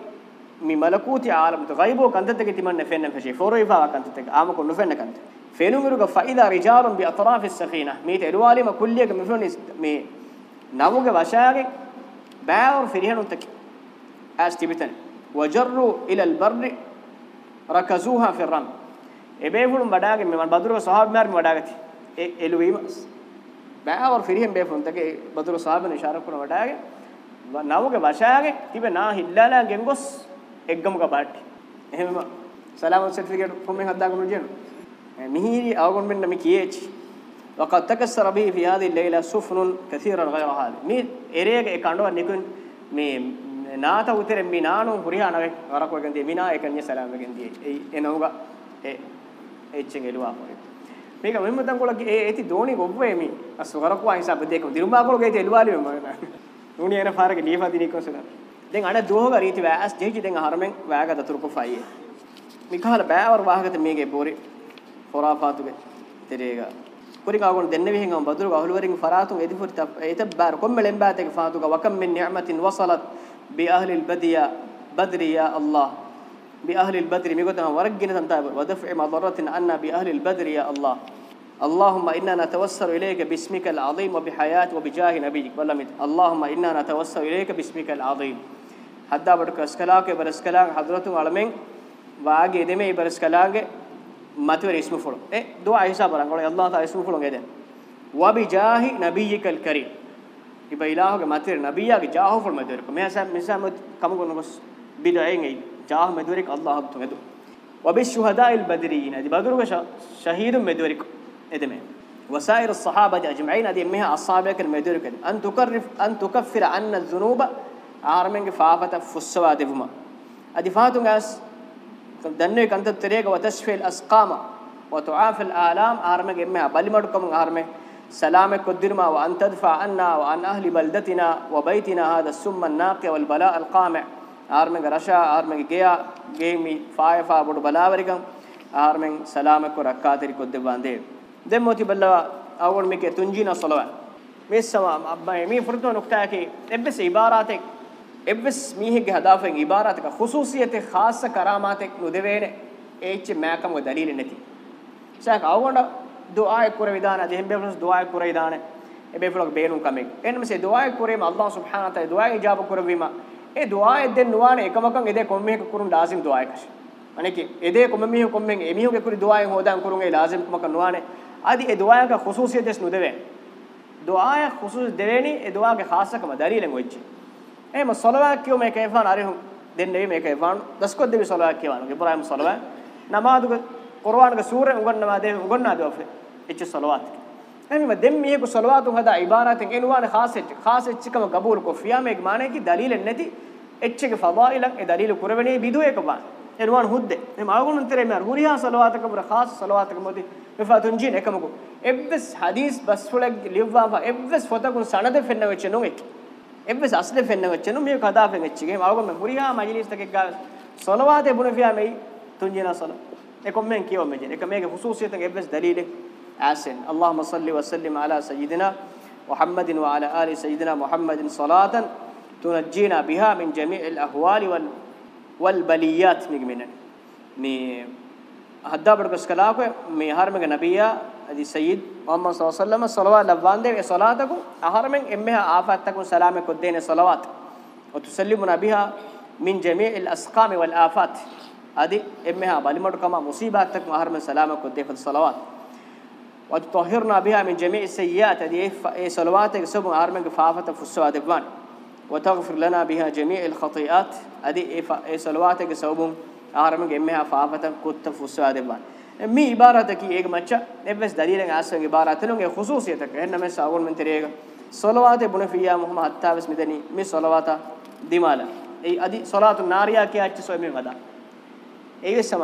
mi malakuti alam to ghaibo kantete ke timanne fenne feshi foroi fa kantete ama ko nufenne kante fenu miruga fa ila rijalun bi atraf as-safina mi telwali ma kulliyega mi fonni mi namuge washage baor firihanu tak astibitan wajarru ila al-barr rakazuha fi ar-ram ebefulum badage mi man badruga sahab mar mi badagati eluima baor firihen befun tak badruga sahab ne ishara kuna badage නවක වශාගේ තිබේ නා හිල්ලාලා ගෙන්ගොස් එක්ගමක පාටි එහෙම සලාම සර්ටිෆිකේට් ෆෝම් එකක් දාගමු කියන මිහිරි අවගොන් මෙන්න මේ කියෙච්චි وقد تكسر به في هذه الليله سفن كثيرا غير هذا මේ එරේක ඒ කඬව නිකුන් මේ නාත උතර මේ නානු හුරියානවේ වරකෝ ගෙන්දී මිනා එකන්නේ සලාම ගෙන්දී ඒ එනෝග ඒ එච්චෙන් එළුවා පොරේ මේක මෙම්මතන් කොලගේ ඒ ඇති දෝණි ගොබ්වේ මේ අසවරකෝ අයිසබ් දෙක දිරුමා කොලගේ එළුවාලි මෙම්ම නූණියන පාරක දීපදිනී කොසල දැන් අන දුවව රීති වැස් ජෙජි දැන් හරමෙන් වැග දතුරු කොෆයි මිකහල බෑවර වාහකත මේගේ බොරි හොරාපාතුගේ තෙරේග කුරිග ආගොන් දෙන්න විහිංගම් බදුරු ගහලුවරින් ෆරාතුන් එදි පුරිත ඒතබ්බාර කොම්මලෙන් බාතේ ෆාතුග වකම් මින් නිඅමතින් වසලත් බි අහ්ලි البديا بدري يا الله بأهل البدر ميقولنا ورجنا تنتابر ودفع مضرة عنا بأهل البدر يا الله اللهم إنا نتوسل إليك باسمك العظيم وبحياة وبجاه نبيك بلمت اللهم إنا نتوسل إليك باسمك العظيم حدا بدك اسكلاك برسكلاك حضرتك علمين واجي دمي برسكلاك ماتور اسم فلو ايه دعاء حساب رانغول الله تعالى اسم فلو گيدن إيه وبجاه نبيك الكريم يبقى إلهك ماتير نبيك جاهه فلو مدورك ميسا ميسا مت كم كنا بس بدعين اي جاه مدورك الله بتو وبالشهداء البدريين دي بدر شهيد مدورك ادمه وسائر الصحابة أجمعين أدي مها أصحابك المدير كده أن تكرف أن تكفر عن الذنوب عارمين فافة فسوا دفما أدي فاتون عس دنيو كنت الطريق وتشفي الأسقام وتعاف الآلام عارمين مها بلمركم عارمين سلامك قدرما وأن تدفع عنا وان أهل بلدتنا وبيتنا هذا السم الناقي والبلاء القامع ارمن رشا ارمن جيا جيمي فايفا بود بلاوركم ارمن سلامك وركاتري قدبان ديو දෙමෝති බල්ලවා අවුන් මේකේ තුන්ජිනා සලවා මේ සම අබ්බා මේ ෆුර්තුන නුක්තාකේ එබ්බස් ඉබාරාතෙක් එබ්බස් මීහෙගේ හදාෆෙන් ඉබාරාතක خصوصියතේ ખાસ කරාමාතෙක් නුදෙවේනේ ඒච්ච මෑකම දලීල නැති සෑක අවුන් දුආය කුර විදාන දෙහෙන් බෙෆලස් දුආය කුර විදාන එබෙෆලක් බේනුම් කමෙක් එන්නමසේ දුආය කුරේම අල්ලාහ් සුබ්හානහු තාලා දුආය ඉජාබ කරවීම ඒ දුආය දෙන් නුවානේ එකමකන් එදේ කොම්මේක කුරුන් ඩාසිම් දුආයකෂ අනේකේ එදේ කොම්මීහ කොම්මෙන් එමිහුගේ කුරි දුආයෙන් හොදාන් කුරුන් ඒ ලාසිම් කමක නුවානේ adi e du'a ka khususiyat es nudewe du'a ya khusus deveni e du'a ke khasakama darilen wejji ehma salawat kiyo me kayfan arihum dennevi me kayfan dasko devi salawat kiwan ibrahim salawat namadu ke qur'an ke sura ungonna ma de ungonna de ofe echu salawat ehma dem me ko salawat un hada ibaratin enwan khasach khasach kama qabul ko fiya me mane ki dalil neti echche ke fadailan e dalil kurwani bidu ekban انوان هدد ما اغون انتري مار موريا صلواتك بر خاص صلواتك مودي مفاتون جي نكمو ابس حديث بس فل ليفوا ابس فتكون سند فين وچنو ميك ابس اصل فين وچنو مي قدا فين اچي ما اغون موريا مجلس تك گا صلوات ابن فيا مي تون جينا صلو اكم من كيو مجين اكم مي خصوصيت ابس دليل اسن اللهم صل وسلم على سيدنا محمد وعلى ال سيدنا محمد صلاه تنجينا بها من جميع الاهوال وال والبليات نجمنا مي هدا بر بس كلا کو مي هر النبي يا ادي سيد محمد صلى الله عليه وسلم صلوات لوان دے صلات کو ہر من امها آفات تک سلام کو دین صلوات وتسلمنا بها من جميع الاسقام والافات ادي امها بالمٹ کما مصیبات تک ہر من سلام کو دے صلوات وتطهرنا بها من جميع السيئات ادي اي إيه صلوات سب ہر من فافت فسواد وان وتغفر لنا بها جميع الخطيئات ادي اي صلواتك سوبم ආරමගේ එම්මහා ෆාපතන් කුත්ත ෆුස්සා දෙබන් මේ ඉබාරතකි ඒක මච්ච එවස් දලීලෙන් ආසන් ඉබාරතලුන් ඒ خصوصියතක එන්න මේ සාගොන් මෙන් තෙරේක සලවාතේ බුන ෆියා මුහම අත්තාවස් මිදනි මේ සලවාත දිමාල ඒ අදි සලාතු නාරියා කිය අච්ච සොය මේ වදා ඒ වෙසම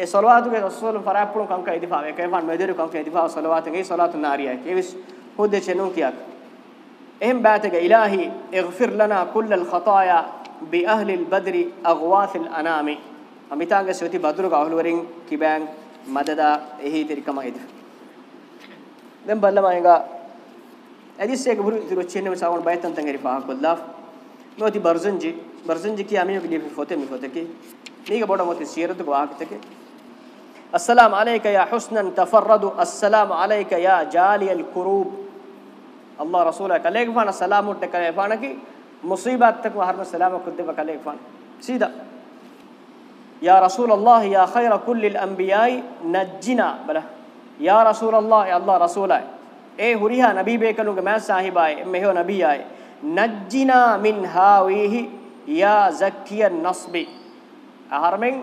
ඒ සලවාතුගේ රසූල් ෆරාප්පුන් කංක ඉදිපාවේ කේ වන් මෙදිරු කංක ඉදිපාව සලවාතගේ සලාතු නාරියා كي වෙස් هو دچنو කියක් إهم باتك إلهي اغفر لنا كل الخطايا بأهل البدر أغواث الأنام أميتانك سوتي بدر أهل ورين كبان مددا إهي تركما ايد دم بلما إنغا أديس سيك برو تروتشين مساون بايتن تنغري فاها كلاف نوتي برزنجي برزنجي كي أمي بلي في فوتة كي نيجا بودا موتي سيرت واهكتكي السلام عليك يا حسنا تفرد السلام عليك يا جالي الكروب ಅಲ್ಲಾಹ್ ರಸೂಲ ಕಲೆಗೆ ಫಾನ ಸಲಾಮ್ ಉಟ್ಟೆ ಕಲೆ ಫಾನಕಿ ಮುಸೀಬತ್ ತಕು ಹರ್ನ ಸಲಾಮ ಕುದ್ದೆವ ಕಲೆಗೆ ಫಾನ ಸೀದಾ ಯಾ ರಸೂಲ ಅಲ್ಲಾಹ್ ಯಾ ಖೈರ ಕುಲ್ಲಿಲ್ ಅಂಬಿಯಾಯಿ ನಜ್ಜಿನಾ ಬಲ ಯಾ ರಸೂಲ ಅಲ್ಲಾಹ್ ಯಾ ಅಲ್ಲಾಹ್ ರಸೂಲ ಏ ಹುರಿಹಾ ನಬಿ ಬೇಕಲುಗೆ ಮಾ ಸಾಹಿಬಾಯ್ ಮೆಹೋ ನಬಿಯಾಯ್ ನಜ್ಜಿನಾ ಮಿನ್ ಹಾವಿಹಿ ಯಾ ಜಕ್ಕಿಯ ನಸ್ಬಿ ಅಹರ್ಮೆಂಗ್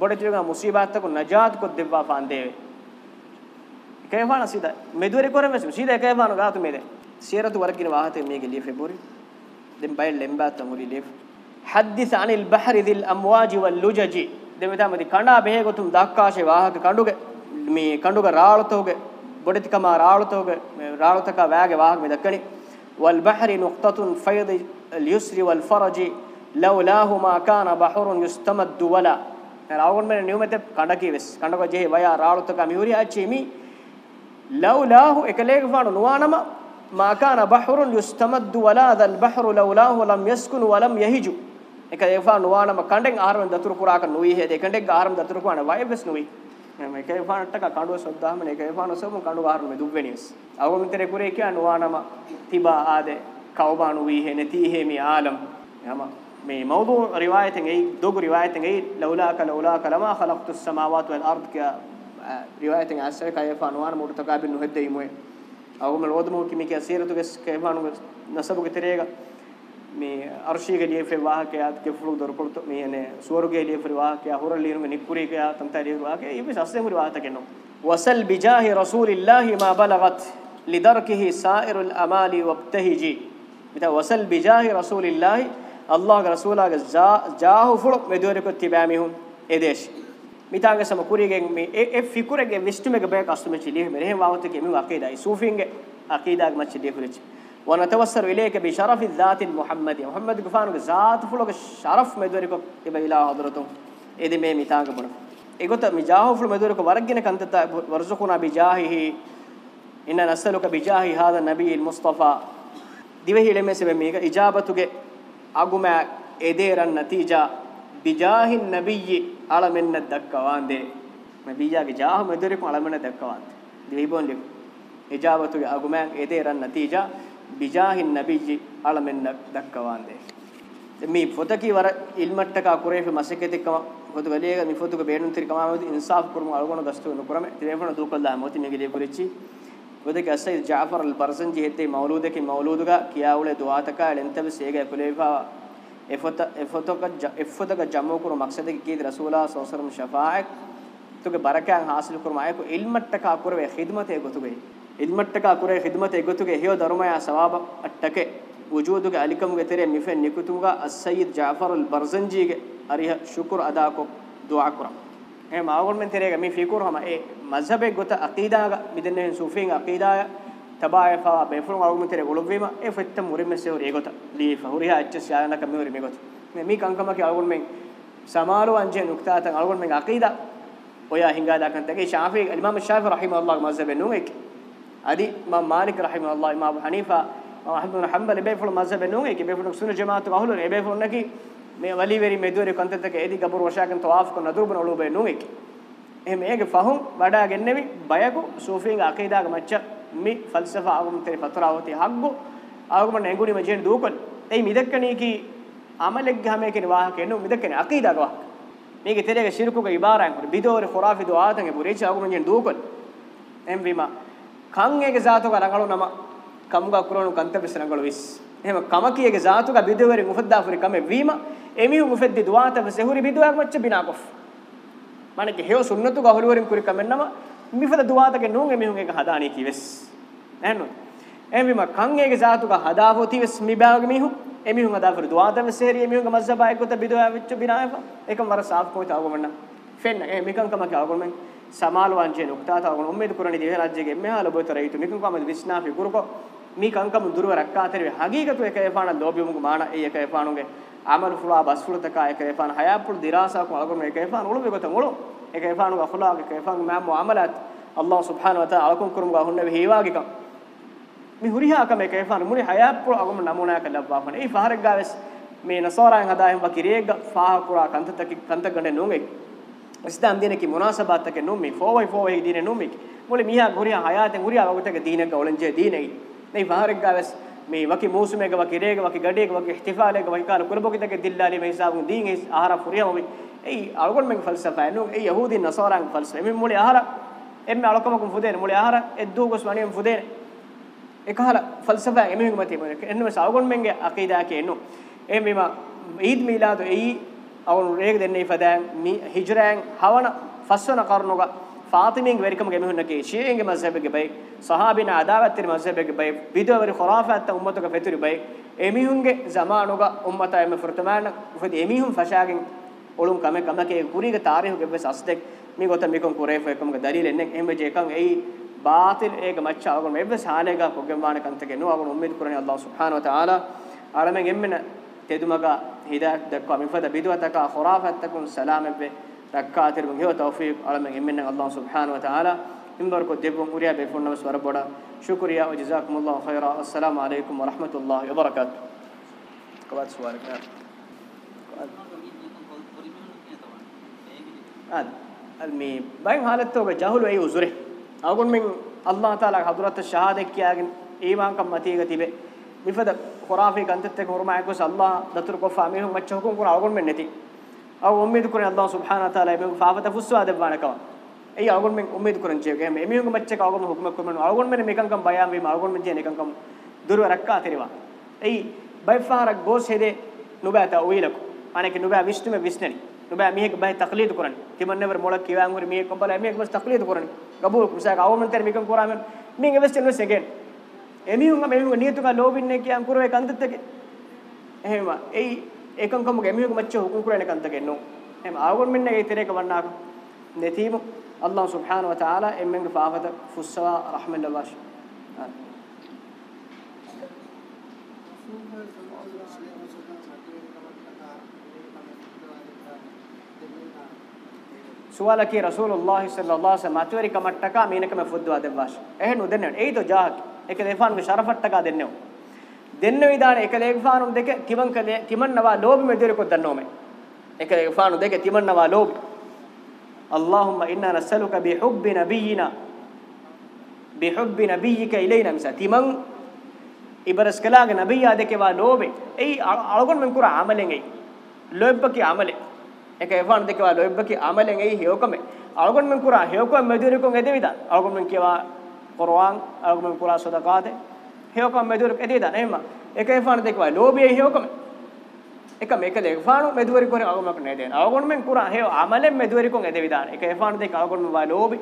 ಬೊಡೆತಿಯುಗ ಮುಸೀಬತ್ ತಕು ನಜಾತ್ ಕುದ್ದೆವ ಫಾನ್ ದೇವೆ ಕೈಫಾನ ಸೀದಾ ಮೆದುವರಿ ಕೊರಮೆಸು ಸೀದಾ ಕೈಫಾನ ಗಾತು ಮೇದೆ سيرة ورقين واهتم ميجي ليف بوري دم بايل لمبا تموري ليف حدث عن البحر ذي الأمواج واللجج دم تا مدي كندا بهي قطم دكاش واهك كندوك مي كندوك رالتوك بودت كما رالتوك رالتك واعك واهك مدكني والبحر نقطة فيض اليسر والفرج لولاهما كان بحر يستمد ولا راوغن من නියමෙත කඩ කිවිස් කඩක ජේ වයා රාළුතක මිහුරි අච්චිමි ලව්ලාහු එකලේක ෆාණු නුවානම ما كان بحر يستمد ولا ذا البحر لولاه لم يسكن ولم يهج එක එෆා නුවානම කණ්ඩෙන් ආහාරම දතුරු කුරාක නුයි හේද කණ්ඩෙන් ආහාරම දතුරු කුරාන වයබස් නුයි මේක එෆා නට්ටක කඬුව සොද්දාම මේක එෆා නොසොම කඬු ආහාරම දුබ්වෙනියස් අවම තෙර කුරේ කිය නුවානම තිබා ආදේ කවබා නුයි හේ නැති හේ මි ආලම් යම මේ මවුදු රිවායතෙන් ඒ දොගු රිවායතෙන් ඒ ලෞලාක ලෞලාක ලමා ඛලක්තු السماوات والارض කිය රිවායතෙන් ඇස්සේ කය එෆා නුවාන මුඩතකබින් නුහෙද්දීමේ ಅವಗಮ ಲೋದಮೋ ಕಿ ಮೇಕೆ ಸೀರತುಗೆ ಕೈಮಾನುಗೆ ನಸಬುಗೆ ತೆರೆಗ ಮೇ ಅರ್ಶಿಗೆ ಲಿಯೆ ಫೆ ವಾಹಕೆ ಯಾತ್ ಕೆ ಫ್ಲೂ ದೊರಕೊಳ್ತು ಮೇನೆ ಸ್ವರ್ಗೆ ಲಿಯೆ ಫೆ ವಾಹಕೆ ಹುರಲ್ಲಿ ನುಗೆ ನಿಕ್ಕುರಿಗೆ ಯಾ ತಂತಾರಿ ವಾಹಕೆ ಇಬೆ ಸಸ್ಸೆ ಮುರಿ ವಾಹತ ಕೆನ್ನೋ ವಸಲ್ ಬಿಜಾಹಿ ರಸೂಲಿಲ್ಲಾಹಿ ಮಾ ಬಲಗತ್ ಲಿದರ್ಕಿಹಿ ಸಾಯಿರುಲ್ ಅಮಾಲಿ ವಬ್ತಹಿಜಿ ಮಿತ ವಸಲ್ ಬಿಜಾಹಿ ರಸೂಲಿಲ್ಲಾಹಿ ಅಲ್ಲಾಹ್ ರಸೂಲಾಗ ಜಾಹು ಫುಳು ಮೆದುವರಿಕೊತ್ತಿ ಬ್ಯಾಮಿಹುನ್ ಎದೇಶ್ mitanga sama kurige mi e fikurege vestumege be kastume chili me rehem wawatege mi aqida sufinge aqida ge mach de fulech wa natawassaru ilayka bi sharafi dhati muhammadi muhammad gufanu ge zat fuloge sharaf me dori ko e be ila hadratu edi me mitanga bonu egota mi jahu ful me dori ko waragina kantata warzuquna bi jahihi inna nasaluka bi jahi hadha nabiy al mustafa divehi le me sebe me ijabatu ge aguma ederan natija bi jahi nabiyyi ala menna dakkawande me biyaage jaahu medore ko ala menna dakkawande divibon lik ijabatu ge agumen ede ran natija bijahin nabiyyi ala menna dakkawande මේ පොතකී වර ඉල්මට්ටක අකුරේ මසකෙතිකම පොතු වලියක මේ පොතුක බේනුන් තිර කමාවද ඉන්සාෆ් කුරුම අලගොන දස්තු නුකරම තේරෙන්න දුකල්ලා මොති මේක ලිය පුරිච්චි පොතක අසයි ජාෆර් අල් බර්සන් ජීහෙතේ මවලූදකේ මවලූදුගා කියාවුලේ දුආතක ලෙන්තබ සේග කුලේපා efota efotoka efodaga jamu kuru maqsadege kidi rasulullah sallallahu alaihi wasallam shafa'ak tuge barakan hasil kurma ayku ilmattaka kurwe khidmate gotuge ilmattaka kurwe khidmate gotuge hiyo dharmaya sawab attake wujuduge alikamuge tere mifen nikutumuga as-sayyid ja'far al-barzanjige ariha shukr ada ko du'a kuram e maagol men terega mi fikur hama e mazhabe gota aqida ga midenne sufin aqida tabaaifa befulun argumentere golobvima e fetta murimme sehuri egota li fahuriha achcha syana kamuri megota me mi kankama ke algun men samalu anje nukta tan algun men aqida oya hinga da kan tage shafi imam shafi rahimahullah mazhab nu ek adi imam malik rahimahullah imam abu hanifa ahmad bin hanbal befulun mazhab nu ek befulun sunna jamaat ahulun e befulun naki me wali veri me dure kan tage edi gabur washakan tawaf ko nadur bin ulube nu ek එහෙම ඒගේ ෆහුම් වඩා ගෙන්නෙවි බයකු සූෆීන්ගේ අකීදාගේ මච්චා ಮಿ ಫಲ್ಸಫಾ ಆಗುಮ ತೆರಿ ಫತರಾವತಿ ಹಗ್ಗು ಆಗುಮ ನೆಂಗುನಿ ಮಜೇನ್ ದೂಕನ್ ತೈ ಮಿದಕ್ಕನಿ ಕಿ ಅಮಲೆಗ್ ಹಮೇಕೆ ನಿವಾಹಕೇನು ಮಿದಕ್ಕನಿ ಅಕೀದಾ ಗವಾಹ මේකේ තෙරේක ශිරුකුක ඉබාරයන් කුර බිදෝර ඛොරාෆි දුආතන්ගේ පුරේච අගුමෙන් ජෙන් දූකොල් එම් විමා කන් ඒකේ ජාතක රංගලු නම කමුග කුරණු කන්ත බිසරංගලු විස් එහෙම කමකියේගේ ජාතක බිදෝරේ මුෆද්දාෆුරි කමෙ වීම එමිහු මුෆද්දි දුආතව සෙහුරි බිදෝයක් මච්ච බිනාකොෆ් මණකේ හේව සුන්නතු ගහලුවරින් කුරි කමෙන් නම මිෆද දුවාතක නුන් එමිහුන් එක හදාණී කිවෙස් නැහනොත් එමිම කන් ඒක ජාතුක හදාවෝතිවෙස් මිබාවග මිහු එමිහුන් අදාපර දුවාතම සේරිය මිහුන් මස්සබාය කොට බිදවා වෙච්ච බිනායව එකම වර සාෆ් කොයිත අවගමන්න ෆෙන්න එ මිකන් කමක අවගමෙන් සමාල වංජේ නුක්තාත අවගම උම්මෙද කුරණි දිව රාජ්‍යගේ මෙහා ලබෝතර යුතු මිකන් කමද විස්නාපි කුරුකෝ මී කංකම දුරව රක්කාතර වේ හගීගතු එක එපාන ලෝභියමුගේ මාන ඒ එක එපානුගේ අමල් ෆුලා බස් ෆුලතක එක එපාන හයාපුල් දිරාසා කොලගම එක එපාන උළු මෙගත උළු ekefanu ga akhlaq ekefanu ma muamalat Allah subhanahu wa ta'ala alakun kurum ga hunne hewaage kam mi huriha kam ekefanu muni hayat pro agum namuna ka labba fan ei faharek ga wes me nasara en hada en bakireg faha kura kanta tak kanta gande nungek islam dine ki munasabat tak num me fowai fowai dine num me mole miha huriha hayat en huriha agutake dine ga olenje dine nei faharek ga wes මේ වකි මූසුමේක වකි රේක වකි ගඩේක වකි ඉහ්තිෆාලේක වකි කාල කුරබෝකිතක දිල්ලාලි මේ හිසාබුන් දීන් ඒ ආහාර පුරියම මේ ei algonmen falsafa enu ei yahudi nasaran falsafa men muli ahara emme alkomakum fudene muli ahara eddu gosmaniyem fudene ekhala falsafa emme mati enu mes algonmen ge aqida ke enu emmima eid milad ei avun reg denne fadan mi hijran havana faswana karnuga فاطمين غيركم جميعهن كي شيعين مذهب كباي صحابين عداوة تر مذهب كباي بدو غير خرافات أمتك فتر باي أميهم زمانوك أمتا أم فرتمان وفد أميهم فشاعين ඔළුම් කම කමකේ කුරීග තාරිහුගේ වෙස් අස්තෙක් මේ ගොත මේකම් කුරේෆ එකම දලීල එන්නේ එහෙම ජේකම් එයි බාතිල් ඒක මච්චා අවගොන මෙබ්බ සාලේගා පොගෙම් වාන කන්තකේ නෝ අවගොන උම්මෙත් කුරණේ අල්ලාහ් සුබ්හානහු වතාලා අරමෙන් එම්මෙන තෙදුමගා හිදාක් දක්වා මිෆද බිදවතක ખુરાෆත්තකුන් සලාමෙබ්බ රක්කාතිර මුන් හේව තෞෆීක් අරමෙන් එම්මෙන් අල්ලාහ් සුබ්හානහු වතාලා ඉම්බර් කො දෙබොන් උරියා බෙෆොන් නම ස්වර බොඩා شكريا وجزاكم الله خيرا السلام عليكم ورحمه الله وبركاته قبل سؤالك قبل මේ බයින් හාලත්තෝග ජහුල වේ උසුරේ අවගොන් මෙන් අල්ලාහ් තාලා හදුරත් ෂහාදෙක් කියාගෙන ඒවාංකම් මතීග තිබේ මිෆද ඛුරාෆේ ගන්තත්තේ හොරමායකොස් අල්ලාහ් දතුරු කොෆා මිහුම් මච්ච හුකුම් කුර අවගොන් මෙන් නැති අව උම්මීද කුරේ අල්ලාහ් සුබ්හානහු තාලා මේ ෆාවත ෆුස්වා දෙවණකව ඒ අවගොන් මෙන් උම්මීද කුරන් ජේ මේ මිහුම් මච්ච කවගොන් හුකුම් කොමන අවගොන් මෙන් මේකංකම් බයම් වීම අවගොන් මෙන් ජේ නිකංකම් දුරු රක්කා තෙරවා ඒ බයිෆාරක් ගෝස් හෙදේ නුබත උවිලක අනේක නුබ විෂ්ණුමේ විෂ්ණනි නොබෑ මීහෙක් බෑ තක්ලීද කරන්නේ තිමන්නේ වර මොලක් කිවාන් හොරි මීහෙක් කොම්බල මීහෙක් බස් තක්ලීද කරන්නේ ගබූල් කුසාක අවමන් තර මීකම් කරාමෙන් මීන් එවස් තෙල්වස් එකෙන් එමිහුන් මෙමිහුන් නියතුක ලෝබින්නේ කියන් කරවේ කන්දත් එක එහෙම ඒ එකම් කම ගෙමිහුන් මච්ච හුකුම් කරන කන්ත ගෙන්නෝ එහෙම ආවොන් මෙන්න ඒ තෙරේක වන්නාක නැතිම අල්ලාහ් සුබ්හාන ව තාලා එම්මෙන් ගාෆත ෆුස්සවා රහමතුල්ලාහ් ಸುವಾಲಕಿ ರಸೂಲುಲ್ಲಾಹಿ ಸಲ್ಲಲ್ಲಾಹು ಅಲೈಹಿ ವಸಲ್ಲಂ ಅತ್ವರಿ ಕಮಟ್ಟಕ ಮೀನಕ ಮೆ ಫುದ್ವಾ ದೆವಾಶ್ ಎಹನು ದೆನ್ನೆ ಏಯ್ದು ಜಾಹಕ್ ಏಕ ದೇಫಾನ್ ಗೆ ಶರಫಟ್ಟಕ ದೆನ್ನೆವು ದೆನ್ನು ಇದಾನ ಏಕ ದೇಫಾನು ದೆಕೆ ತಿಮನ್ ಕಲೆ ತಿಮನ್ ನವಾ ಲೋಬಿ ಮೆ ದೆರಿಕೊ ದನ್ನೋಮೆ ಏಕ ದೇಫಾನು ದೆಕೆ ತಿಮನ್ ನವಾ ಲೋಬಿ اللهم انا نسالك بحب نبينا بحب نبيك الينا مسا ತಿಮನ್ ಇಬರಸ್ಕಲಾಗ ನಬಿಯ ಅದಕ್ಕೆ ವಾ ಲೋಬೆ ಏಯ್ ಅಳಗೊಂಡ್ ಮೆನ್ ಕುರ ಆಮಲೆಂಗೈ ಲೋಬ್ಬಕ್ಕೆ ಆಮಲೆ එක එවන් දෙකවා ලොයිබ්බකි අමලෙන් එයි හේවකම අලගොන් මෙන් කුරා හේවකම මෙදුරිකුන් එදෙවිදා අලගොන් මෙන් කියවා කුර්ආන් අලගොන් මෙන් කුරා සදකාත හේවකම මෙදුරික එදෙවිදා එහෙම එක එවන් දෙකවා ලෝභයේ හේවකම එක මේක දෙවාණු මෙදුරිකුන් අලගොන් මෙන් එදෙන අලගොන් මෙන් කුරා හේව අමලෙන් මෙදුරිකුන් එදෙවිදා එක එවන් දෙක අලගොන් මෙන් වා ලෝභි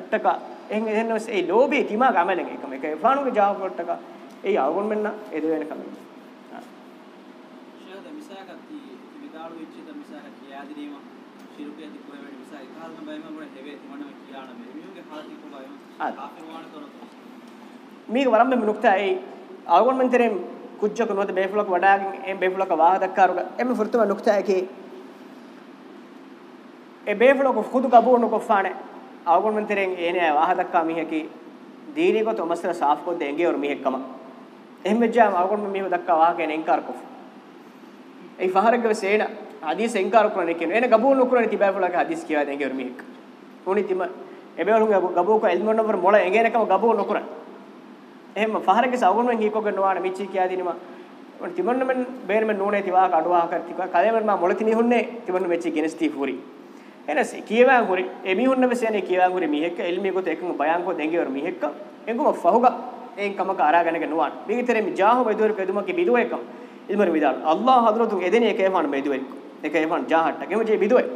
අට්ටක එහෙන් එදෙනොස් ඒ ලෝභයේ තිමා ගමලෙන් එක මේක එවාණුගේ ජාව කොට්ටක ඒ අලගොන් මෙන්න එදෙවෙන කම කාරණා බයම මොන හෙවේ තුමන කියාන මෙහිමියුගේ හාති කොබයම ආපිරවාන තොරතු මේක වරම් මෙ නුක්තයි ආගොන් මෙන්තරෙම් කුජ්ජක නොත බේෆලක වඩාගෙන් එම් බේෆලක වාහ දක්කාරුග එම් ෆෘතම නුක්තයි කි ඒ බේෆලක ඛුදු ගබෝන කොෆානේ ආගොන් මෙන්තරෙන් එනේ වාහ දක්කා මිහකි දීනි got උමස්තර සාෆ් got දෙංගේ और මිහෙක්කම එහෙම ජාම ආගොන් මෙ මිහ දක්කා වාහගෙන එන්කාර කොෆ ඒ ෆහරගේ සේනා hadis enkar kurani ken ene gabun kurani tibai fula ka hadis kiwa denge urmihik uni tima ebe walun gabu ko ilmu number mola engene kam gabu nukuran එහෙම පහරගේ සවගුණ වෙන් හීකෝගෙන නොවන මිචි කියා දිනම ඔන්න තිමන්න මෙන් බේර මෙන් නෝනේ තිවා කඩවා කර තිවා කලේ මෙන් මා මොලතිනි හුන්නේ තිමන්න මෙච්චි ගෙනස්ති පුරි එනස කියවා හුරි එමි හුන්න මෙසේනේ කියවා හුරි මිහෙක්ක එල්මි කොට එකම බයං කොට දෙංගේ වර මිහෙක්ක එංගුම ෆහුග එන් කමක අරාගෙනක නොවන් මේතරේ මි ජාහෝ බෙදුවර බෙදුමක බිදුව එකම ඉල්මර විදාල් අල්ලාහ් හදරතුන් එදෙනේ කේමාන බෙදුවෙක් එක එෆන් ජාහට්ට ගෙමු ජේ බිදුවේ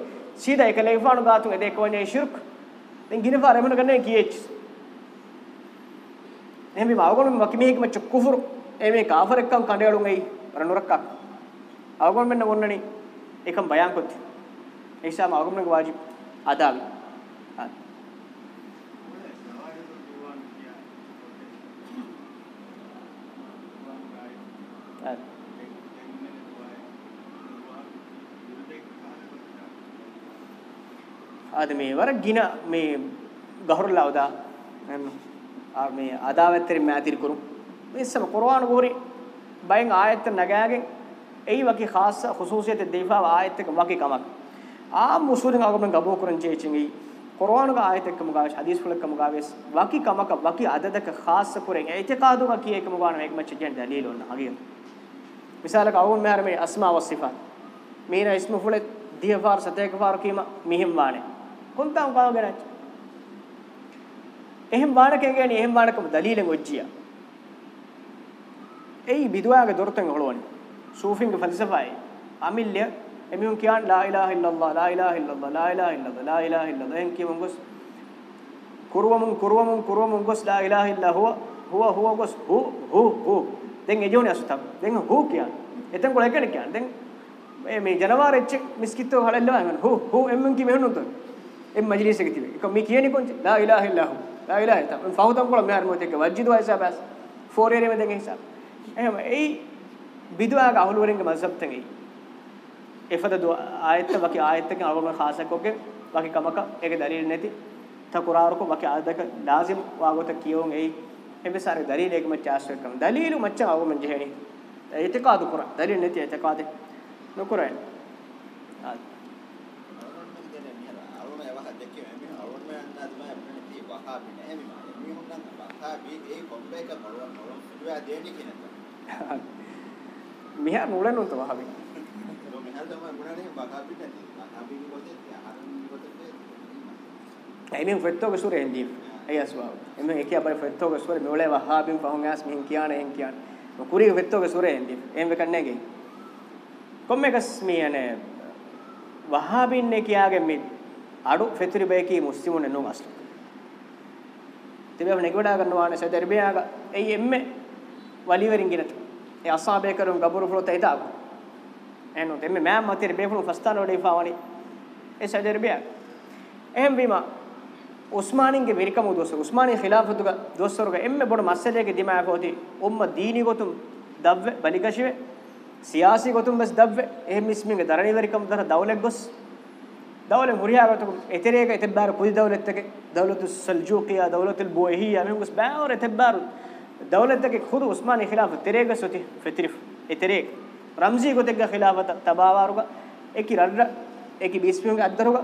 සීදා එක ලේෆානු ගාතුන් එදේ කෝණේ ශිර්ක් දැන් ගිනෆා රෙමන ගන්නේ කීච් එහෙම මේ අවගොණු වකිමේක මච කුෆර් එමේ කාෆර් එක්කම් කඩයලුන් ඇයි රණුරක්ක අවගොණු මෙන්න වොන්නනි එකම් බයංකොත් ඒසම අවගොණුගේ වාජිබ් අදාවි අද මේ වර ගින මේ ගහරලවදා නන්න ආ මේ අදාවැත්තරින් මෑතිරි කරු මෙස්සම කුර්ආන ගෝරි බයෙන් ආයත නගයාගෙන් එයි වගේ ખાસ خصوصියත දෙයිපාව ආයතක වගේ කමක් ආ මුසුරින් අගමෙන් ගබෝ කරන් චේචින්ගි කුර්ආන ගා ආයතක මුගාවස් හදීස් වලක මුගාවස් වකි කමක වකි අදදක ખાસ කුරෙන් ඒතිකාදුක කී එක මුගාන එක්ම චෙජෙන් දලීල ඔන්න හගිය මිසාලක අවුන් මෙහර මේ අස්මා වස් සිෆාත් මේන ඉස්මු ෆුලෙ දියපාර සතේක පාර කීම මිහිම් වානේ කුන්තම් කව ගරච්ච එහෙම් වාණකේ ගෑණි එහෙම් වාණකම දලීලෙන් ඔච්චියා එයි බිදුවාගේ දොරතෙන් හොලවන්නේ සූෆින්ගේ ෆල්සෆායි අමිල්‍ය එමිහුන් කියන් ලා ඉලාහ ඉල්ලල්ලා ලා ඉලාහ ඉල්ලල්ලා ලා ඉලාහ ඉල්ලල්ලා ලා ඉලාහ ඉල්ලල්ලා එන් කියමු ගොස් කුරුවමුන් කුරුවමුන් කුරුවමුන් ගොස් ලා ඉලාහ ඉල්ලා හුව හුව හුව ගොස් හු හු හු දැන් එජෝනි අසුතක් දැන් හු කියන් එතෙන් කොලේ කෙනෙක් කියන් දැන් මේ ජනවාරෙච්ච මිස්කිත්තෝ හලල්ලා මන් හු හු එම්මන් කි මෙහුනුතෝ එම් මජ්ලිස් එක තිබේ. එක මේ කියන්නේ කොන්ච ලා ඉලාහ ඉල්ලාහු. ලා ඉලාහ ඉතා. මම ෆහුතම් කොළ මෙහර මොතේ එක වජ්ජිද වයිසා බස්. ෆෝර් ඒරිය මෙතෙන් හිසාව. එහෙම ඒ බිදුවාග අහුල වරෙන්ගේ මස්හබ් තෙන් ඒ. එෆද දු ආයත්ත වකි ආයත්තක අවම ખાසකෝගේ වකි කමක ඒක දරිර නැති. තකුරාරකෝ වකි ආදක ලාසිම් වාගොත කියෝන් ඒ. එබසාරේ දරිර එක මච් ආශ්‍රය කරන. දලීලු මච්ච අවම ජෙහෙනි. ඒතිකාදු කුරා. දරිර නැති ඒතිකාදේ. නොකුරයි. ආ sabe, né, irmã? Mim não tá vida e como é que morou, morou, filho é dele que não. මිහ නුලන උත වහවි. මිහ තමයි ගුණනේ බකා පිට නේ. බකා පිට කොටේ ආරම්භ කොටේ. එයිමෙන් ෆෙත්තෝගේ සූරේ එන්දී. අයස්වාව. එමෙන් එකේ අපේ ෆෙත්තෝගේ සූරේ මෙවලේ වහාබින් පහුන් ඇස් මින් කියානේ හෙන් කියානේ. කුරී ෆෙත්තෝගේ සූරේ එන්දී. එම් වෙකන්නේ ගේ. කොම්මෙකස් මියනේ වහාබින් නේ කියාගේ මි අඩු ෆෙතිරි බේකී මුස්ලිමුනේ නුන් අස්ලි. තිබෙව නෙගවඩා කරනවානේ සදර්බියාග එයි එම්මෙ වලිවරින් ගිනත ඒ අස්සාබේ කරුම් ගබුරු ෆලොත ඉතාව එනෝ දෙමෙ මෑ මතර බේෆුණු ෆස්තාන වලේ ෆාවනි ඒ සදර්බියා එහෙම් බීම උස්මානින්ගේ වෙරිකම දොස උස්මානි ඛිලාෆතුග දොස්සරුග එම්මෙ බොඩ මස්සලේගේ දිමාග හොති උම්ම දීනි ගොතුම් දව්ව බලිගෂිවේ සියාසි ගොතුම් බස් දව්ව එහෙම් මිස්මින්ගේ දරණි වෙරිකම දර දවලෙක් ගොස් دولة هوريها بتقول اتريكا تبار بودي دولة تك دولة السلجوقية دولة البويهية من بس بار تبار دولة تك خود عثماني خلافة تريكا سوتي فترف اتريك رمزي کو تک خلافة تباواروگا ایکی رڈ ایکی بیسپیونگ ادروگا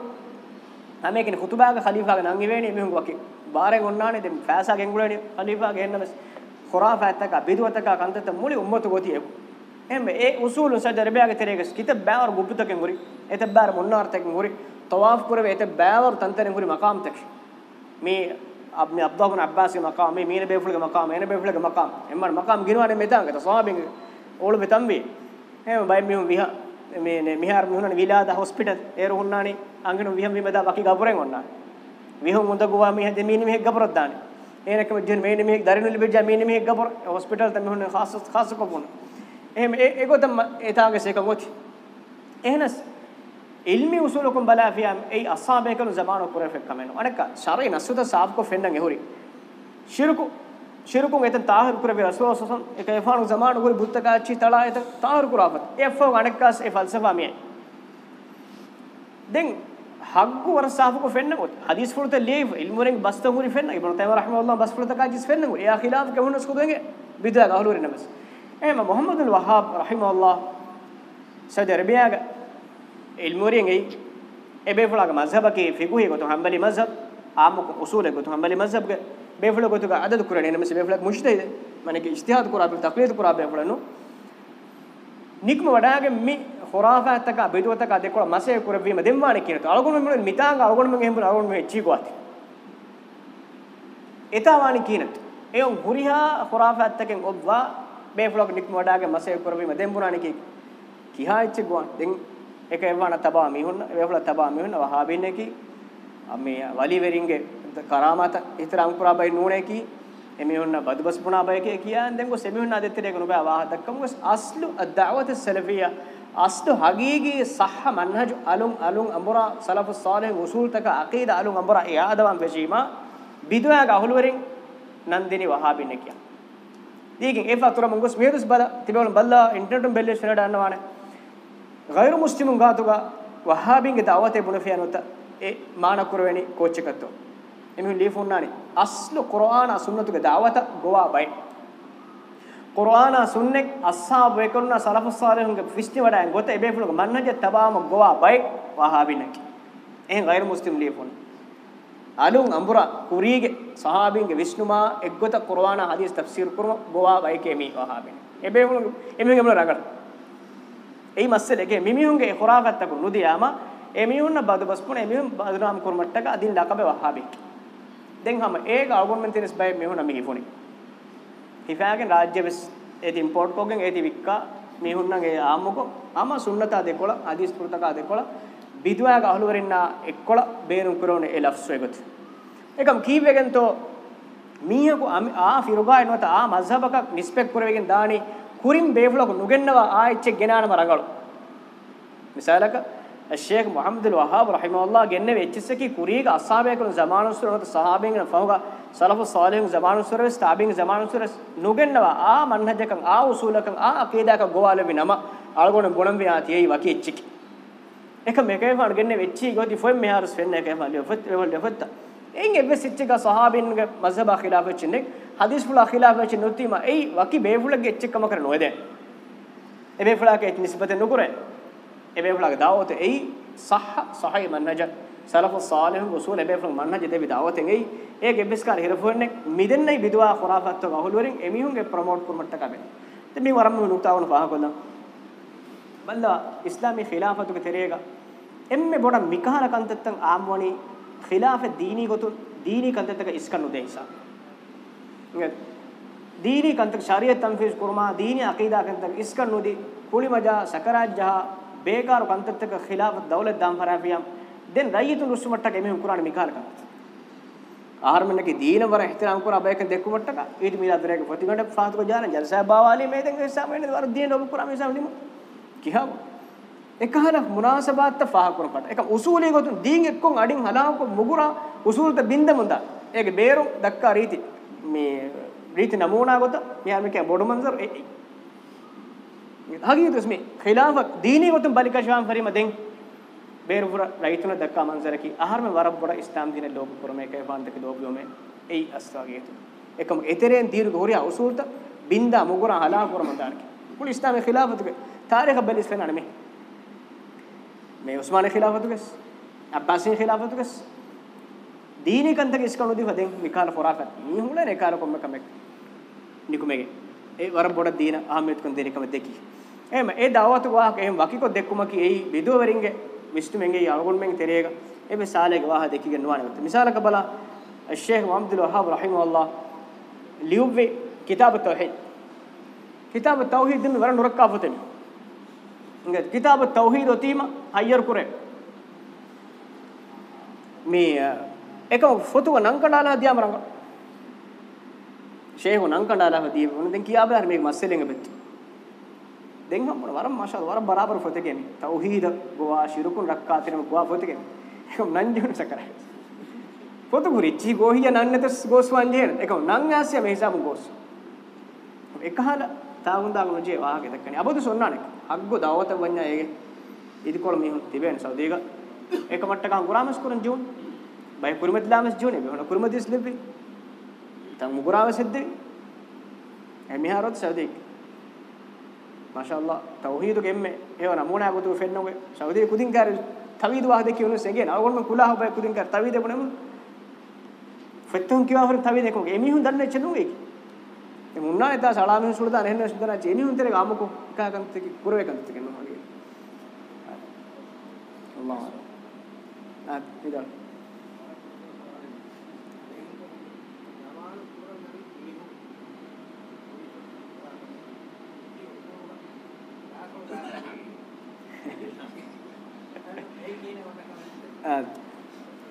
ہمیں کہ خطبہ کا خلیفہ کا نانگی وینی میہن وکی بارے گنانے دم فیسا گنگڑے خلیفہ گہنمس خرافات تک بدوت تک کنت مولی امت گوتی ایکو එහෙම ඒ උසූලුන් සජර බෑගේ තෙරේගස් කිත බෑවර ගුප්පුතකෙන් ගුරි එත බෑර මුන්නාර්තකෙන් ගුරි තවාෆ් කරවේ එත බෑවර තන්තරෙන් ගුරි මකාම් තක මේ අබ් මේ අබ්දුල් බන් අබ්බාස් ගේ මකාම් මේ මීන බේෆුල්ගේ මකාම් එන බේෆුල්ගේ මකාම් එම්මර මකාම් ගිනවනේ මෙතනකට සවාබින්ගේ ඕළු මෙතම්බේ එහෙම බයි මෙහු විහා මේ මිහාර මිහුණන විලාද හොස්පිටල් ඒරු හුන්නානේ අංගන විහම් විමදා වකි ගපුරෙන් ඔන්නා විහු මුඳ ගුවා මිහ දෙමීනි මිහ ගපරක් දානේ ඒනකම ජෙන් මේනි මිහ දරිනුලි බෙජා මිනි මිහ ගපර හොස්පිටල් තම හුන්න ખાસ ખાસ කොපුණා එහෙම ඒගොතම ඒතාවගේ සේකගොති එහෙනස් ඉල්මි උසුලකම් බලාෆියම් ඒ අස්සාබේකන زمانو කුරෙෆෙක් කමෙනු අනක ශරයි නසුත සාබ් කො ෆෙන්නන් එහුරි ශිරුකු ශිරුකුන් එතන තාහර් කුරෙබි රසූල් සසන් ඒක එෆානු زمانو ගොයි බුත්තකාච්චි තලා එත තාහර් කුරාපත් එෆෝ අනකස් ඒ ෆල්සෆා මිය දැන් හග්ගු වරසාෆකු ෆෙන්නගොත් හදීස් ෆුල්ත ලීව් ඉල්මුරෙන් බස්තමුරි ෆෙන්න ඉබ්නු තයිම රහමහුල්ලාහ බස් ෆුල්ත කාජිස් ෆෙන්නගො එයා ඛිලාෆ් කමුනස් කුදෙන්ගේ බිදා ගහලුරි නමස් එහෙම මොහම්මද් අල් වහාබ් රහිමහුල්ලා සෞදි අරබියාගේ ඉල්මුරියෙන් ඒ එබේෆලාගේ මස්හබකේ ෆිකුහි ගොතු හම්බලි මස්හබ් ආමුක උසූලේ ගොතු හම්බලි මස්හබ්ගේ බේෆලා ගොතුක අදද කුරණේ නමස බේෆලා මුෂ්තයිද මනගේ ඉජ්තිහාද කුරා බිල් තක්ලීද කුරා බේෆලනු නික්ම වඩාගේ මි ખોરાෆාතක බෙදුවතක දෙකොල මසේ කුරවීම දෙම්වානේ කියනතු අලගොණු මෙන්න මිතාංග අලගොණු මෙන් හෙම්බුන අලගොණු මෙ චීකුවාති එතාවානි කියනතු එයන් හුරිහා ખોરાෆාතකෙන් ඔබ්වා be fulok nik modage mase problem den burani ki ki ha icche gwan den එක එවන තබා මිහුන්න වේවල තබා මිහුන්න වහාබින්නේ කි මේ වලි වෙරින්ගේ කරාමත ඉතරම් පුරාබයි නූනේ කි එමිහුන්න බදුබස් පුනාබයි කිය කියන් දෙන්කො සෙමිහුන්න අදෙත්තරේ කනු බෑ වාහ දක්කම ගොස් අස්ලු අදාවත සලෆියා අස්ලු හගීගී සහ මන්හජ් අලුම් අලුම් අම්බරා සලෆු සාලේ උසූල් තක අකීද අලුම් අම්බරා ඉයාදවන් වෙජීමා බිදුවා ගහුල් වරින් නන්දිනි වහාබින්නේ කිය දීගෙන් ඒ ෆතුර මුංගස් මියදුස් බල තිබෙවල බල්ලා ඉන්ටර්නෙට් බෙල්ලේ ශරඩ අන්නවානේ ගෛර මුස්ලිමුන් ගාතුගා වහාබින්ගේ දාවතේ බුනෆියනොත ඒ මාන කුරවෙනි කෝච් එකතෝ එමු ලීෆුන්නානි අස්ලු කුර්ආන සුන්නතුගේ දාවත ගෝවා බයි කුර්ආන සුන්නෙක් අස්සාබ් වේකරුණ සලෆුස් සාලෙහුන්ගේ ෆිස්ටි වඩා ගොත එබේ ෆුලක මන්නජ තබාම ගෝවා බයි වහාබිනකි එහෙන් ගෛර මුස්ලිම් ලීෆුන්නා alun ambura kurige sahabinge visnuma eggota qur'ana hadis tafsir kurma bowa baike mi wahabe ebe hulun ebe gemla ragal ei maselege mimihunge khurafat taku nudiyama emihunna badubaspuna emihun badunam kurmattaka adin lakabe wahabe den hama ega algonmen tenis bay mihuna mi hifuni hifagen rajya bes eti import kogen eti vikka mihunna ge amuko ama sunnata dekola hadis purtaka dekola ಬಿದುವಾಗ ಅಹಲುವರಿನ್ನ ಎಕ್ಕೊಳ ಬೇರು ಕುರೋನೆ ಎ ಲಫ್ಸ್ ವೆಗತ್ ಏಕಂ ಕೀವೆಗೆಂತೋ ಮೀಹಕು ಆ ಫಿರುಗಾ ಎನ್ನುವತ ಆ ಮಜ್ಹಬಕ ನಿಸ್ಪೆಕ್ ಕುರವೆಗಿನ ದಾಣಿ ಕುರಿಂ ಬೇಫ್ಲಕು ನುಗೆನ್ನವ ಆ ಇಚ್ಚೆ ಗೆನಾನ ಮರಗಳು ಮಿಸಾಲಕ الشيخ محمد الوهاب رحمه الله جنة بيتشسكي كوريك أصحابك زمان سورة الصحابين فهوغا سلف الصالحين زمان سورة الصحابين زمان سورة نوجنة آ منهجك آ وصولك آ أكيدك جوالة بينما أرجو نبونم بيعاتيه وكي تشكي එක මේකේ ෆාන් ගෙන්නේ වෙච්චි ගොති ෆොම් මෙහාරස් වෙන්නේ එකේ ෆාලිය ෆත් වල ෆත් එන් එබ්බ සිච්චක සහාබින්ගේ මස්හබ ඛිලාෆ චින්නෙක් හදීස් ෆුල ඛිලාෆ චින් නොතිම එයි වකි බේෆුලගේ එච්චකම කර නොයද එබේ ෆුලගේ නිස්බත නුකරේ එබේ ෆුලගේ දාවත එයි සහ සහයි මන්නජ සලෆ සාලිහ උසූල් එබේ ෆුල මන්නජ දෙවි දාවතෙන් එයි ඒ ගෙබ්බස්කාර හිරෆොන්නේ මිදෙන්නයි විදුවා ඛුරාෆත් වහුල් වරින් එමිහුන්ගේ ප්‍රොමෝට් කරමට්ට කබේ ඉතින් මේ වරම් නුක්තාවන පහකොල්ලා බල්ලා ඉස්ලාමී ඛිලාෆතුක තෙරේගා emme boda mikahana kantettan aamwani khilafe dini gotun dini kantettaka iskanu deisa ingat dini kantek shariat tanfiz kurma dini aqida kantek iskanu di kulimaja sakarajja bekaru kantettaka khilafat dawlat dam farafiyam den rayitun rusumatta ke mehum qur'an mikahana kantet ආහාරමණකේ දීනවර එහතරම් කර අබයක දෙකු මට්ටක ඊට මිලාදරයක ප්‍රතිගණ්ඩ පාතක ජාන ජල්සා බාවාලි මේ දෙන් ඉස්සම වෙන දවර දීන ඔබ කරා මේ සම්නිම කිහව ekahana munasabaatta fahakuru kat eka usuli gotun din ekkon adin halako mugura usulta bindamunda ege beeru dakka riti me riti namuna gota meha meke bodu manzar hagiyut usme khilafak dini gotun balika shwan farima den beeru pura raituna dakka manzar ki ahar me warab boda islam dine log purume ke bandke log yome ei astagiyetu ekam eteren dir goria usulta binda mugura halako purumandarki kul islam khilafat ke tarikh bal islam anme මේ උස්මානි ඛිලාෆතු ගෙස් අබ්බාසින් ඛිලාෆතු ගෙස් දීනි කන්තක ඉස්කණු දිව දෙන් විකාල ෆොරාෆ මී හුලේ නේකාර කොම්ම කමෙක් නිකුමෙගේ ඒ වර බොඩ දීන අහමෙත් කොන් දෙනිකම දෙකි එහෙම ඒ දාවතු වාහක එහෙම වකිකො දෙක්කුම කි ඒ බිදුවරින්ගේ මිස්තු මෙන්ගේ යවගොන් මෙන් තෙරේග එමෙ සාලේග වාහ දෙකිගේ නුවානෙත් මිසාලක බලා الشيخ محمد الوهاب رحمه الله ليوبي كتاب التوحيد كتاب التوحيد دم ورن ركافتني ඉංග කිතාබ තවහීද ඔතීම හයියර් කුරේ මේ එක ෆොතුව නංකඩාලා දියාම රංග ෂේහු නංකඩාලා හදී මොන දැන් කියාබ හරි මේක මස්සෙලෙන් බෙත්තු දැන් හම්බුන වරම් මාෂා වරම් බරාබර ෆොතේ ගෙමි තවහීද ගෝවා ශිරුකුන් රක්කා තිනම ගෝවා ෆොතේ ගෙමි එකම නංජුන සකරයි ෆොතු කුරිච්චි ගෝහිය නන්නතස් ගෝස්වන් ජේන එකම නං ආසිය මේ හිසම ගෝස් එකහලා ತಾಗುಂದಾಗ ನುಜೆ ವಾಹಗೆ ತಕ್ಕನೆ ಅಬದು ಸೊನ್ನಾನೆ ಅಗ್ಗು ದಾವತ ಬಣ್ಣ ಏಗೆ ಇದಿಕೊಳ ಮಿಹುನ್ ತಿಬೇನ್ ಸೌದಿಗ ಏಕ ಮಟ್ಟಕ ಗುರಾಮಸ್ ಕುರನ್ ಜೂನ್ ಬೈ ಕುರುಮದ್ಲಾಮಸ್ ಜೂನ್ ಏ ಬಿಹಣ ಕುರುಮದಿಸ್ ಲಿಬಿ ತಂ ಮುಗುರಾಮಸ್ ಇದ್ದಿ ಎಮಿಹಾರತ್ ಸೌದಿಗ ಮಾಶಾಅಲ್ಲಾ ತೌಹೀದ್ ಗೆಮ್ಮೆ ಹೇವನ ಮೂಣಾ ಗುತು ಫೆನ್ನೋಗೆ ಸೌದಿ ಕುದಿನ್ ಕಾರ್ ತವೀದ್ ವಾಹದೆ ಕಿವನು ಸೆಗೆ ನಾವಗೊಂಡು ಕುಲಾ ಹೋಬೈ ಕುದಿನ್ ಕಾರ್ ತವೀದ್ ಬಣೆಮು ಫೆತ್ತುಂ ಕಿವಾ ಹೊರ ತವೀದ್ ಏಕೋ ಎಮಿಹುನ್ ದನ್ನೆ Chennu ಏಕಿ e munna eta salamin sulda anhenna sudana cheni untere gamuko ka kan teki kurwe kan teki no hage Allah at idal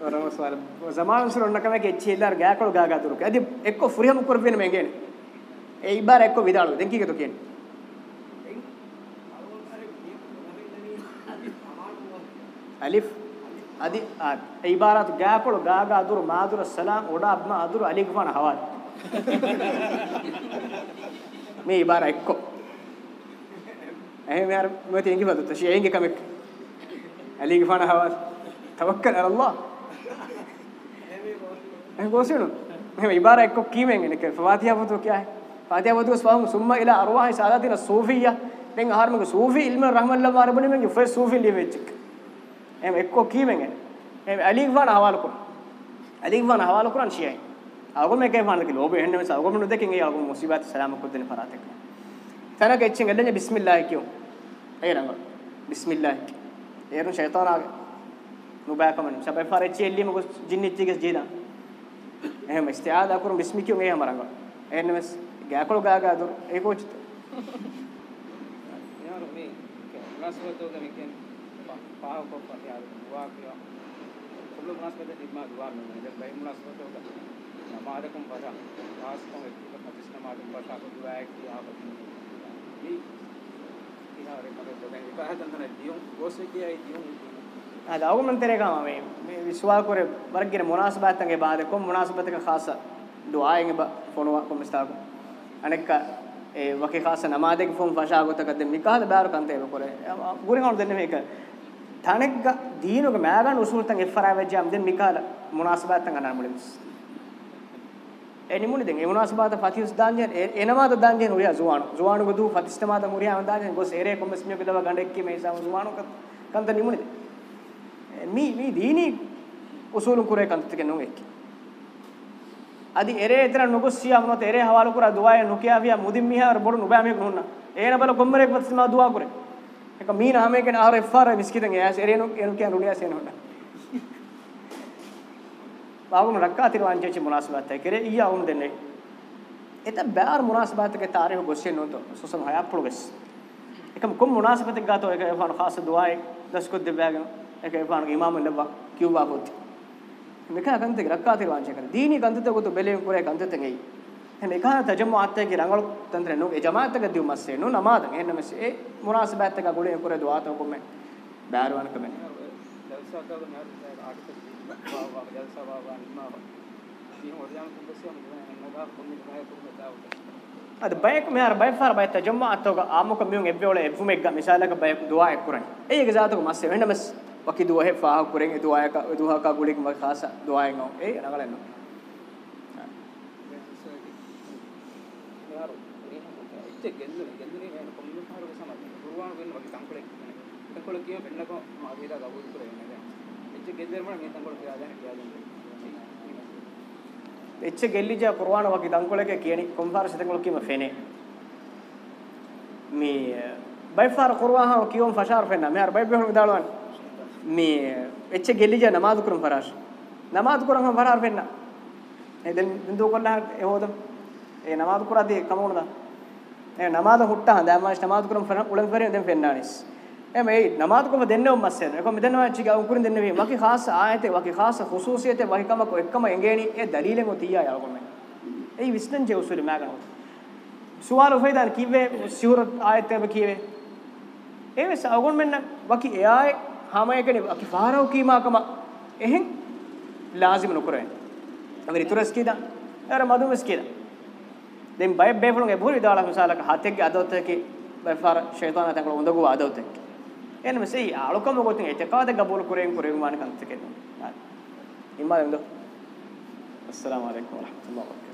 ورمسوال زمان سر نکمه کې چې لار غاکړو غاګاتورو کې دې اکو فریه مکر بین مګنه ඒ ඉබ්බාර එක්ක විදාලු දැන් කීකද කියන්නේ අලිෆ් අදි ඒ ඉබාරත් ගාකොළ ගාගා අදුරු මාදුර සලාම් ඔඩා අබ්ම අදුරු අලිග්වන හවත් මේ ඉබාර එක්ක එහෙම යාර මොකද එංගි බදු තෂේ එංගි කමෙක් අලිග්වන හවත් තවක්කල් අල්ලාහ් එහෙම ගෝසිනු එහෙම ඉබාර එක්ක කීමෙන් එනක ෆවාතියා වතු කියන්නේ فاتيا ودو سوام ثم الى ارواح ساداتنا الصوفيه දැන් ආහාර මගේ සූෆි ඉල්ම රහමල්ලා මාරබනේ මගේ ෆේ සූෆි ලිවෙච්චක එම් එක්කෝ කීමෙන් එම් අලිග් වන් හවාල කරන අලිග් වන් හවාල කරන ෂියයි ආගම එකේ වන් කිලෝ ඔබ හෙන්නේ මස ආගම නුදකින් ඒ ආගම මුසීබත් සලාම කුද්දෙන ෆරාතක තනක එච්චෙන් එළන්නේ බිස්මිල්ලාහ් කියෝ ඒ රංග බිස්මිල්ලාහ් ඒරු ෂයිතාන ආග නුබෑකමන සබයි ෆරෙච්චි එල්ලිම ගොස් ජින්නිච්චිගේ ජීදා එහෙම ඉස්තිආදා කරුම් බිස්මි කියෝ ඒ හැමරංග එන්නමස් ගෑකොළ ගාගා දොර ඒක ඔච්චත යාරු මේ මුනාසබතෝ ගමි කියන පාහ කොප්ප යාරු වාක්‍ය කුළු මුනාසබත දිමා දුවා මේ දැන් බයි මුනාසබතෝ ගමි නමාදකම් වදා වාස්කම් එක්ක පතිස් නමාදකම් වදා කොදුවා එක්ක ආපත් මේ ඉනාරේ කඩේ දෙකෙන් ඉපහ තන්තන දියුම් ගෝසේ කියයි දියුම් هذا أول من تريقام أمي سؤال كوري برجع مناسبات تنجي بعد كم مناسبتك خاصة دعائك فنوا كم استاكم anekka e wake khasa namadege fom fasha gota kadde mikala baru kante e kore gurin on denne meka tanekka deenuge magan usul tan effara wejjam den mikala munasabat tan anan mulimus එනිමුනි දෙන් ඒ මුනාසබාත ෆතිස් දාන්ජන් එනමාද දාන්ජන් හුරියා සුවාණු සුවාණු ගදු ෆතිස්තමාද හුරියා දාන්ජන් ගොස් එරේ කොම්ස් මියක දව ගණ්ඩෙක් කි මේ සම සුවාණු කත් කන්ත නිමුනි මි මි දීනි උසූලුන් කුරේ කන්ත තක නොගෙක්කේ අදි එරේ එතන නුගුස්සියා මොනත එරේ හවාල කුරා දුවාය නුකියාවියා මුදින් මිහාර බොරු නුබෑ මේක නුන්න ඒන බල කොම්මරේ පස්මා දුවා කුරේ එක මීන හැම එකන ආර එෆ්ආර් මිස්කිතන් එයාස් එරේ නු එනු කියන රුණියා සේන හොඩ බාගුම රක්කා තිරවන් චේචි මුනාසබත් කරේ ඊයා උන් දෙන්නේ එත බෑර් මුනාසබත් එක තාරිහ ගොස්සේ නුත සොසන් හයා ප්‍රොගස් එකම කොම් මුනාසබත් එක ගාතෝ එක එෆාන ખાસ දුවායි දස්කොත් දෙබෑගෙන එක එෆාන ඉමාම ලබ්බා කිව්වා පොත් mekana gantege rakkaati lanche kare dini gantete goto belen kore gantete ngei mekana tajammuatte ki rangal tantre no e jamaat ka diu masse no namaz en mes e munasabat ka gole kore du'a to komme baaruan kame අද බයක් මෙහර බය ෆාර බය තජම්මා අතෝග ආමක මියුන් එබ්බේ වල එබ්බුමෙක් ග මිසාලක බයක් දුවා එක්කරන් ඒකේ ජාතක මස්සේ වෙන්න මස් waki duwa he faha kureng edu aya ka edu ha ka gulik ma khasa duwa ngo e nagalen no එච්ච ගෙල්ලිජ කුර්ආන වගේ දංකොලක කියනි කොම්පාර සිතංගල කීම ෆෙනේ මේ බයිෆාර කුර්ආහ කියෝම් ෆෂාර් ෆෙනා මේ අර බයිබල් හොම දාලවන්නේ මේ එච්ච ගෙලිජ නමාදු කරම් ෆරාෂ් නමාදු කරම් හම් ෆරාර් වෙන්න ඒ දෙල් බින්දු කොල්ලා ඒ හොදම් ඒ නමාදු කරාදී කමෝනද ඒ නමාද හුට්ටා දැමාස් නමාදු කරම් ෆරාර් උලම් ෆරේ දෙම් ෆෙන්නානිස් එම ඒ නමාදු කොම දෙන්නේ ඔම් මස්සෙන් ඒක මෙදෙනවා චිග උකුරින් දෙන්නේ වේ වකි ખાસ ආයතේ වකි ખાસ ખુસૂસિયતે වහි කමක එක්කම එංගේනි ඒ දලීලෙන් ඔතියා යවගොන්නේ ඒ විස්නන් ජේවසුරි මෑගනොත් සුවාරු ෆයිදාන් කිව්වේ සිවුර ආයතේ කිව්වේ ඒ වෙස අවගොන් මෙන්න වකි එයායේ ಹಾಮಯಗನೆ ಅಕಿ ಫಾರವ್ ಕೀಮಾಕಮ ಎಹೆಂ ಲಾಜಿಮ್ ನುಕರೆ ಅವರಿ ತುರಸ್ಕಿದ ಅರ ಮದುಮಸ್ಕಿದ ದೆಂ ಬಯ ಬೇಫಳು ಎಬೂರಿ ದಾಳ ಮಿಸಾಲಕ ಹಾತೆಗೆ ಅದೋತಕ್ಕೆ ಬಫಾರ ಶೈತಾನ ತಂಗಳ ಒಂದಗು ಅದೋತಕ್ಕೆ ಏನು ಮಿಸಿ ಆಳುಕಮ ಗೊತ್ತಿನ ಎತಕಾದ ಗಬೂಲ್ ಕುರೆಂ ಕುರೆಂ ಮಾನ ಕಂತಕ್ಕೆ ಇಮ್ಮ ಒಂದು ಅಸ್ಸಲಾಮು ಅಲೈಕುಮ್ ವರಹಮತುಲ್ಲಾಹಿ